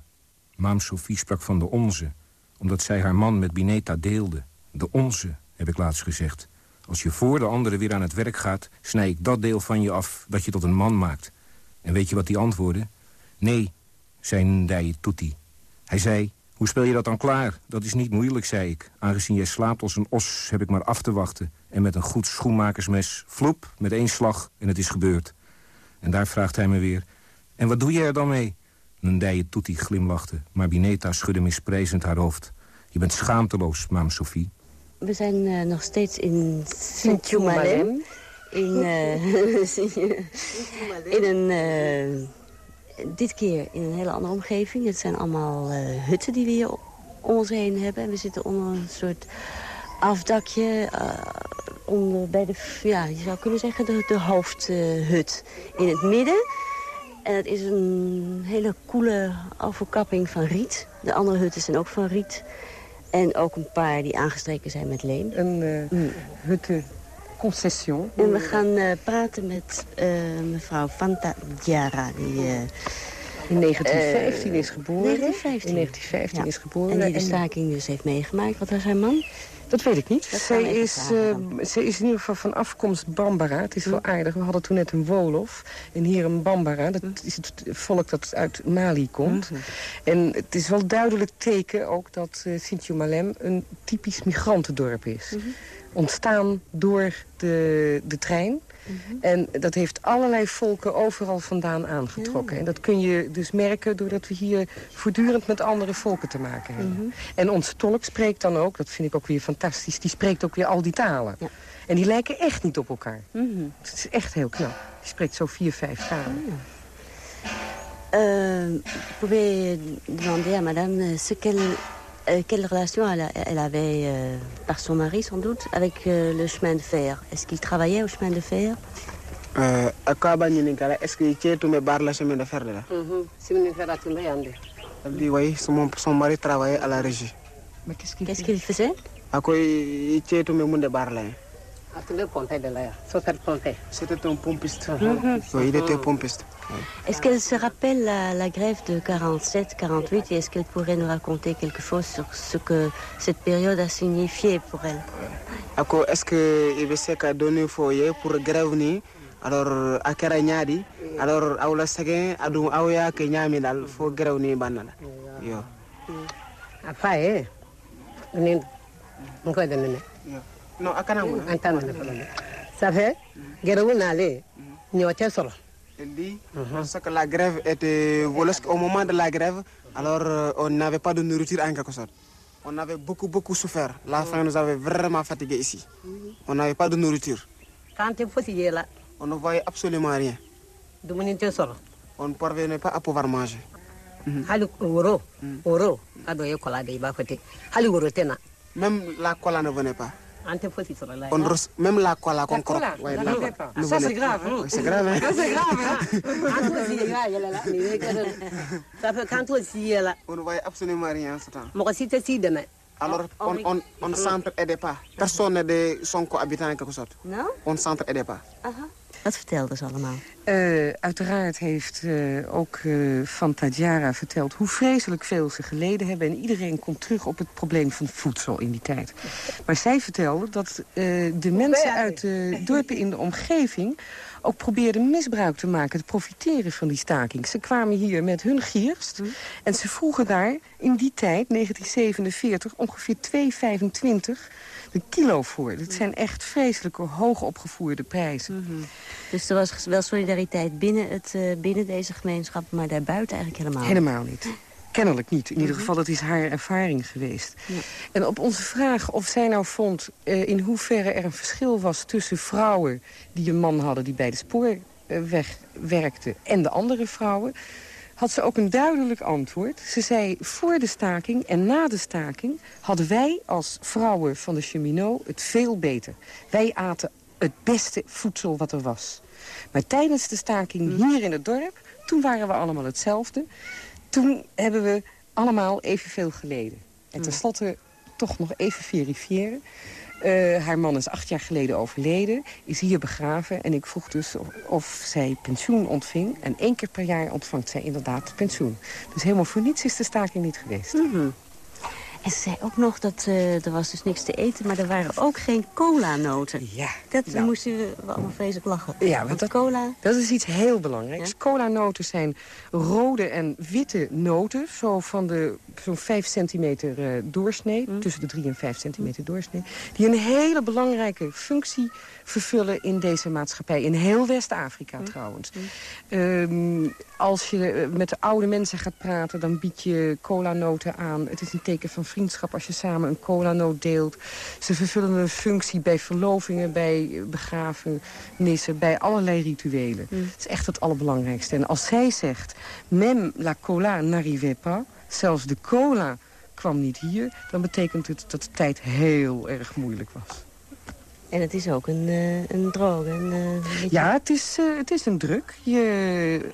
Maam Sophie sprak van de onze. Omdat zij haar man met Bineta deelde. De onze, heb ik laatst gezegd. Als je voor de anderen weer aan het werk gaat... snij ik dat deel van je af dat je tot een man maakt. En weet je wat die antwoordde? Nee, zei Ndai Tuti. Hij zei, hoe speel je dat dan klaar? Dat is niet moeilijk, zei ik. Aangezien jij slaapt als een os, heb ik maar af te wachten. En met een goed schoenmakersmes, vloep, met één slag, en het is gebeurd. En daar vraagt hij me weer, en wat doe je er dan mee? Ndai Tuti glimlachte, maar Bineta schudde misprijzend haar hoofd. Je bent schaamteloos, maam Sophie. We zijn eh, nog steeds in Sint-Jumalem. In, eh, in een... eh, dit keer in een hele andere omgeving. Het zijn allemaal hutten die we hier om ons heen hebben. En we zitten onder een soort afdakje. onder, bij de, ja, je zou kunnen zeggen de, de hoofdhut in het midden. En het is een hele koele overkapping van riet. De andere hutten zijn ook van riet. En ook een paar die aangestreken zijn met leem. Een uh, hutte concession. En we gaan uh, praten met uh, mevrouw Fanta Diara. Die in 1915 is geboren. 1915. In 1915 ja. is geboren. En die de staking dus heeft meegemaakt. Wat was haar man? Dat weet ik niet. Zij is, uh, zij is in ieder geval van afkomst Bambara. Het is wel aardig. We hadden toen net een Wolof. En hier een Bambara. Dat is het volk dat uit Mali komt. Mm -hmm. En het is wel duidelijk teken ook dat uh, Sint-Jumalem een typisch migrantendorp is. Mm -hmm. Ontstaan door de, de trein. Mm -hmm. En dat heeft allerlei volken overal vandaan aangetrokken. Ja. En dat kun je dus merken doordat we hier voortdurend met andere volken te maken hebben. Mm -hmm. En onze tolk spreekt dan ook, dat vind ik ook weer fantastisch... die spreekt ook weer al die talen. Ja. En die lijken echt niet op elkaar. Mm -hmm. Het is echt heel knap. Die spreekt zo vier, vijf talen. Uh, pouvez demander à madame ce qu'elle Euh, quelle relation elle, elle avait, euh, par son mari sans doute, avec euh, le chemin de fer? Est-ce qu'il travaillait au chemin de fer? Akaba ñininkala est ce que ceetume bar la chemin de fer de la? Dit oui son, son mari travaillait à la régie. Mais qu'est-ce qu'il qu qu faisait? C'était un pompiste. Est-ce qu'elle se rappelle la, grève de 47-48 et est-ce qu'elle pourrait nous raconter quelque chose sur ce que cette période a signifié pour elle? Est-ce que foyer pour alors à alors à à faut Après, afaye ni ngoy dana no akana mo antana ça fait grève nale ñote solo Elle dit parce que la grève était. Au moment de la grève, alors euh, on n'avait pas de nourriture en quelque sorte. On avait beaucoup, beaucoup souffert. La faim nous avait vraiment fatigués ici. On n'avait pas de nourriture. Quand tu fatigué là On ne voyait absolument rien. On ne parvenait pas à pouvoir manger. tɛ na Même la cola ne venait pas. An tɛ fosi sɔrɔ la On reço- même la cola qu'on croque. cola, ouais, la la- venait pas. ne Ça, venait c'est pas. grave, hein. Ouais, c'est grave. hein. Ça, c'est grave, hein. An t'o si ye i b'a yɛlɛla nin ye kɛ dɛ. ça fait qu'an t'o si yɛlɛ On ne voyait absolument rien en ce temps. mɔgɔ si tɛ s'i dɛmɛ Alors, on, on, on ne s'entraidait pas. Personne des son cohabitant en quelque sorte. Nou? On ne s'entraidait pas. Wat vertelden ze allemaal? Eh, uiteraard heeft eh, ook eh Fantadiara verteld hoe vreselijk veel ze geleden hebben. En iedereen komt terug op het probleem van voedsel in die tijd. Maar zij vertelde dat eh, de mensen uit de dorpen in de omgeving... ook probeerden misbruik te maken, te profiteren van die staking. Ze kwamen hier met hun gierst en ze vroegen daar in die tijd, 1947, ongeveer 2,25 de kilo voor. Dat zijn echt vreselijke hoogopgevoerde prijzen. Dus er was wel solidariteit binnen, het, eh, binnen deze gemeenschap, maar daarbuiten eigenlijk helemaal niet. Helemaal niet. Kennelijk niet. In ieder Mhm. geval, dat is haar ervaring geweest. Ja. En op onze vraag of zij nou vond eh, in hoeverre er een verschil was... tussen vrouwen die een man hadden die bij de spoorweg werkte... en de andere vrouwen, had ze ook een duidelijk antwoord. Ze zei, voor de staking en na de staking... hadden wij als vrouwen van de cheminot het veel beter. Wij aten het beste voedsel wat er was. Maar tijdens de staking hier in het dorp... toen waren we allemaal hetzelfde. Toen hebben we allemaal evenveel geleden. En tenslotte toch nog even verifiëren. Eh, haar man is acht jaar geleden overleden, is hier begraven. En ik vroeg dus of, of zij pensioen ontving. En één keer per jaar ontvangt zij inderdaad pensioen. Dus helemaal voor niets is de staking niet geweest. En ze zei ook nog dat eh, er was dus niks te eten, maar er waren ook geen cola-noten. Ja. Dat nou. moesten we allemaal vreselijk lachen. Ja, want want dat, cola... dat is iets heel belangrijks. Cola-noten zijn rode en witte noten, zo van de zo'n 5 centimeter eh, doorsnee, tussen de 3 en 5 centimeter doorsnee, die een hele belangrijke functie vervullen in deze maatschappij. In heel West-Afrika trouwens. Ehm, als je eh, met de oude mensen gaat praten, dan bied je cola-noten aan. Het is een teken van vriendschap als je samen een cola-noot deelt. Ze vervullen een functie bij verlovingen, bij begrafenissen, bij allerlei rituelen. Het is echt het allerbelangrijkste. En als zij zegt, même la cola n'arrivait pas, zelfs de cola kwam niet hier... dan betekent het dat de tijd heel erg moeilijk was. En het is ook een, eh, een droog. Een, eh, Ja, het is, eh, het is een druk. Je,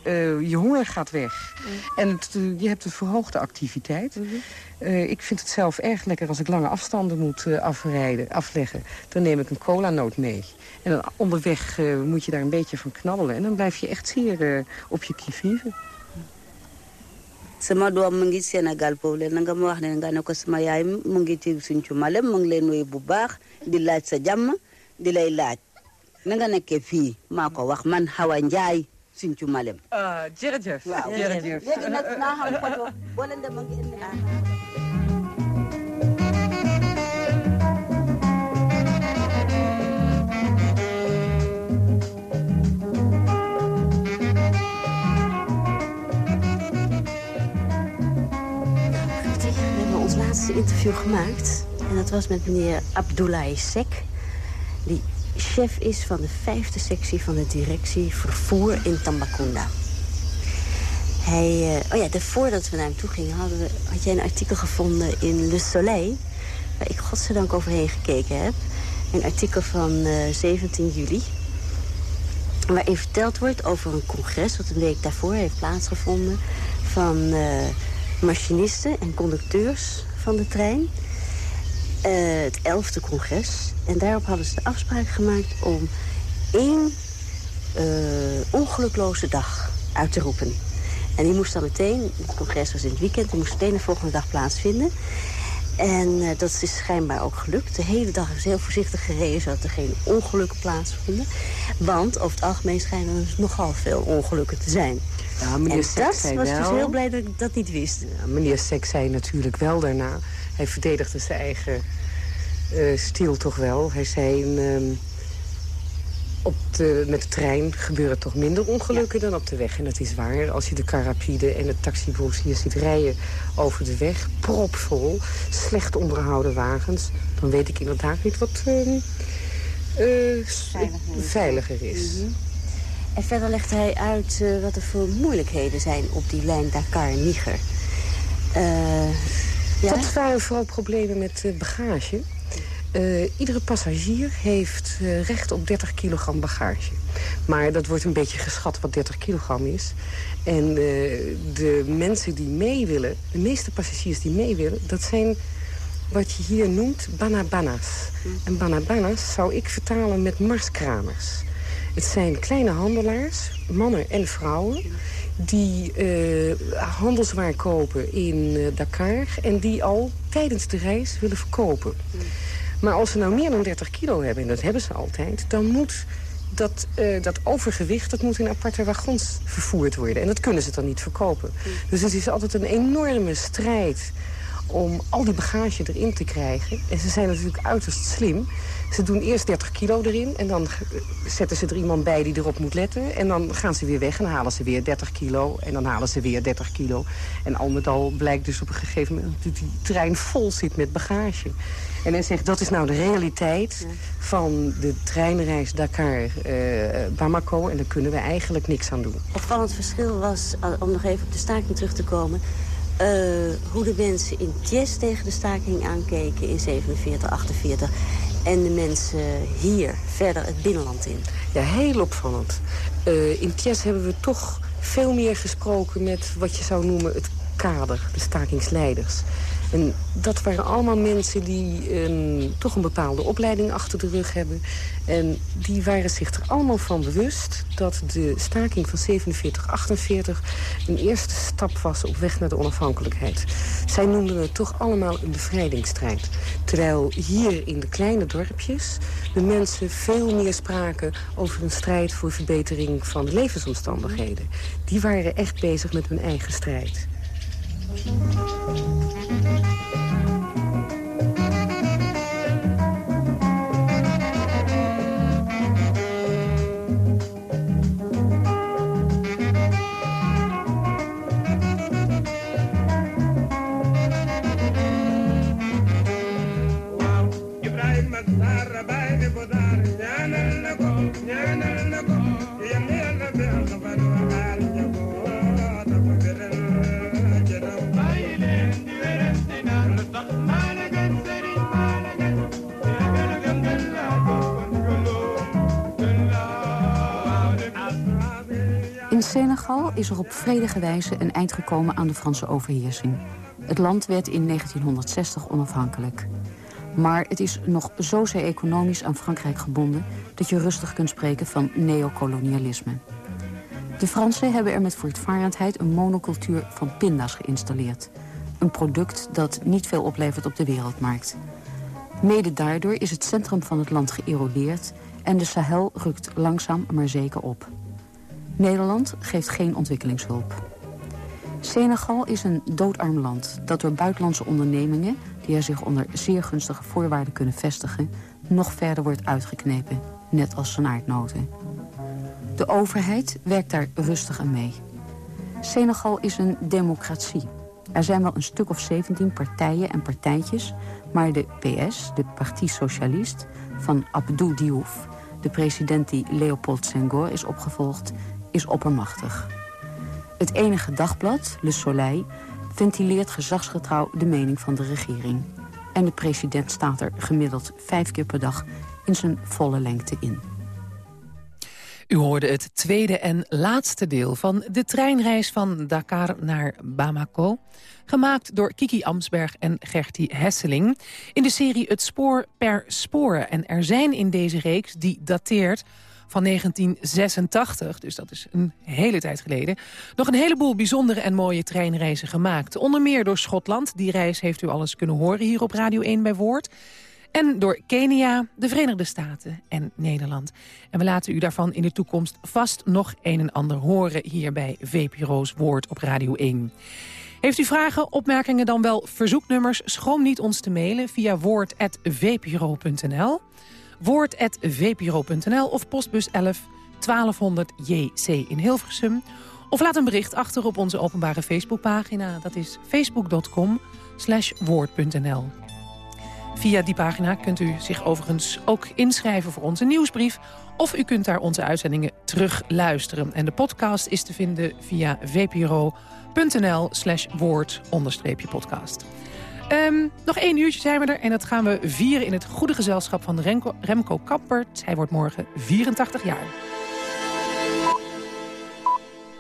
eh, je honger gaat weg. En het, eh, je hebt een verhoogde activiteit. Eh, ik vind het zelf erg lekker als ik lange afstanden moet afrijden, afleggen. Dan neem ik een cola-noot mee. En dan onderweg eh, moet je daar een beetje van knabbelen. En dan blijf je echt zeer eh, op je kivive. sama doom mu ngi Sénégal foofu leen na nga ma wax ne nga ne ko sama yaay mu ngi ci Sinthiou Malem mu ngi lay nuyu bu baax di laaj sa jàmm di lay laaj na nga nekkee fii maa ko wax man Hawa Sinthiou Malem ah jërëjëf jërëjëf. léegi nag naa xam photo boo leen dem a ngi indi We hebben ons laatste interview gemaakt. En dat was met meneer Abdoulaye Sek. Die chef is van de vijfde sectie van de directie vervoer in Tambacounda. Hij, eh, oh ja, voordat we naar hem toe gingen, hadden we, had jij een artikel gevonden in Le Soleil. Waar ik godzijdank overheen gekeken heb. Een artikel van eh, 17 juli. Waarin verteld wordt over een congres wat een week daarvoor heeft plaatsgevonden. Van eh, machinisten en conducteurs van de trein. Eh, het elfde congres. En daarop hadden ze de afspraak gemaakt om één eh, ongelukloze dag uit te roepen. En die moest dan meteen, het congres was in het weekend... die moest meteen de volgende dag plaatsvinden. En eh, dat is schijnbaar ook gelukt. De hele dag is heel voorzichtig gereden... zodat er geen ongelukken plaatsvonden. Want over het algemeen schijnen er dus nogal veel ongelukken te zijn. Ja, meneer en Sek dat zei was dus heel blij dat ik dat niet wist. Ja, meneer Sek zei natuurlijk wel daarna. Hij verdedigde zijn eigen eh stiel toch wel. Hij zei... ehm, op de, met de trein gebeuren toch minder ongelukken dan op de weg. En dat is waar. Als je de carapide en de taxiboers hier ziet rijden over de weg... propvol, slecht onderhouden wagens... dan weet ik inderdaad niet wat ehm, eh, veiliger is. En verder legde hij uit eh, wat er voor moeilijkheden zijn op die lijn Dakar-Niger. Ja? Dat waren vooral problemen met uh, bagage. iedere passagier heeft recht op 30 kilogram bagage. Maar dat wordt een beetje geschat wat 30 kilogram is. En de mensen die mee willen, de meeste passagiers die mee willen... dat zijn wat je hier noemt banabanas. En banabanas zou ik vertalen met marskramers. Het zijn kleine handelaars, mannen en vrouwen... die uh, handelswaar kopen in uh, Dakar... en die al tijdens de reis willen verkopen. Maar als ze nou meer dan 30 kilo hebben, en dat hebben ze altijd... dan moet dat, uh, dat overgewicht dat moet in aparte wagons vervoerd worden. En dat kunnen ze dan niet verkopen. Dus het is altijd een enorme strijd om al die bagage erin te krijgen. En ze zijn natuurlijk uiterst slim. Ze doen eerst 30 kilo erin en dan zetten ze er iemand bij die erop moet letten. En dan gaan ze weer weg en halen ze weer 30 kilo. En dan halen ze weer 30 kilo. En al met al blijkt dus op een gegeven moment dat die trein vol zit met bagage. En hij zegt, dat is nou de realiteit van de treinreis Dakar-Bamako. en daar kunnen we eigenlijk niks aan doen. Opvallend verschil was, om nog even op de staking terug te komen... Uh, hoe de mensen in Thiès tegen de staking aankeken in 47, 48... en de mensen hier verder het binnenland in. Ja, heel opvallend. Uh, in Thiès hebben we toch veel meer gesproken met wat je zou noemen het kader, de stakingsleiders. En dat waren allemaal mensen die een, toch een bepaalde opleiding achter de rug hebben. En die waren zich er allemaal van bewust dat de staking van 47-48 een eerste stap was op weg naar de onafhankelijkheid. Zij noemden het toch allemaal een bevrijdingsstrijd. Terwijl hier in de kleine dorpjes de mensen veel meer spraken over een strijd voor verbetering van de levensomstandigheden. Die waren echt bezig met hun eigen strijd. Sarabá. Senegal is er op vredige wijze een eind gekomen aan de Franse overheersing. Het land werd in 1960 onafhankelijk. Maar het is nog socio-economisch aan Frankrijk gebonden... dat je rustig kunt spreken van neocolonialisme. De Fransen hebben er met voortvarendheid een monocultuur van pinda's geïnstalleerd. Een product dat niet veel oplevert op de wereldmarkt. Mede daardoor is het centrum van het land geërodeerd... en de Sahel rukt langzaam maar zeker op. Nederland geeft geen ontwikkelingshulp. Senegal is een doodarm land dat door buitenlandse ondernemingen... die er zich onder zeer gunstige voorwaarden kunnen vestigen... nog verder wordt uitgeknepen, net als zijn aardnoten. De overheid werkt daar rustig aan mee. Senegal is een democratie. Er zijn wel een stuk of 17 partijen en partijtjes... maar de PS, de Parti Socialist, van Abdou Diouf... de president die Leopold Senghor is opgevolgd is oppermachtig. Het enige dagblad, Le Soleil, ventileert gezagsgetrouw de mening van de regering. En de president staat er gemiddeld vijf keer per dag in zijn volle lengte in. U hoorde het tweede en laatste deel van de treinreis van Dakar naar Bamako. Gemaakt door Kiki Amsberg en Gertie Hesseling. In de serie Het Spoor per Spoor. En er zijn in deze reeks, die dateert van 1986, dus dat is een hele tijd geleden... nog een heleboel bijzondere en mooie treinreizen gemaakt. Onder meer door Schotland, die reis heeft u alles kunnen horen hier op Radio 1 bij Woord... En door Kenia, de Verenigde Staten en Nederland. En we laten u daarvan in de toekomst vast nog een en ander horen... hier bij VPRO's Woord op Radio 1. Heeft u vragen, opmerkingen, dan wel verzoeknummers? Schroom niet ons te mailen via woord.vpro.nl woord.vpro.nl of postbus 11 1200 JC in Hilversum. Of laat een bericht achter op onze openbare Facebookpagina. Dat is facebook.com woord.nl. Via die pagina kunt u zich overigens ook inschrijven voor onze nieuwsbrief Of u kunt daar onze uitzendingen terug luisteren. En de podcast is te vinden via vpro.nl slash woord Ehm, nog één uurtje zijn we er en dat gaan we vieren in het goede gezelschap van Remco, Remco Kampert. Hij wordt morgen 84 jaar.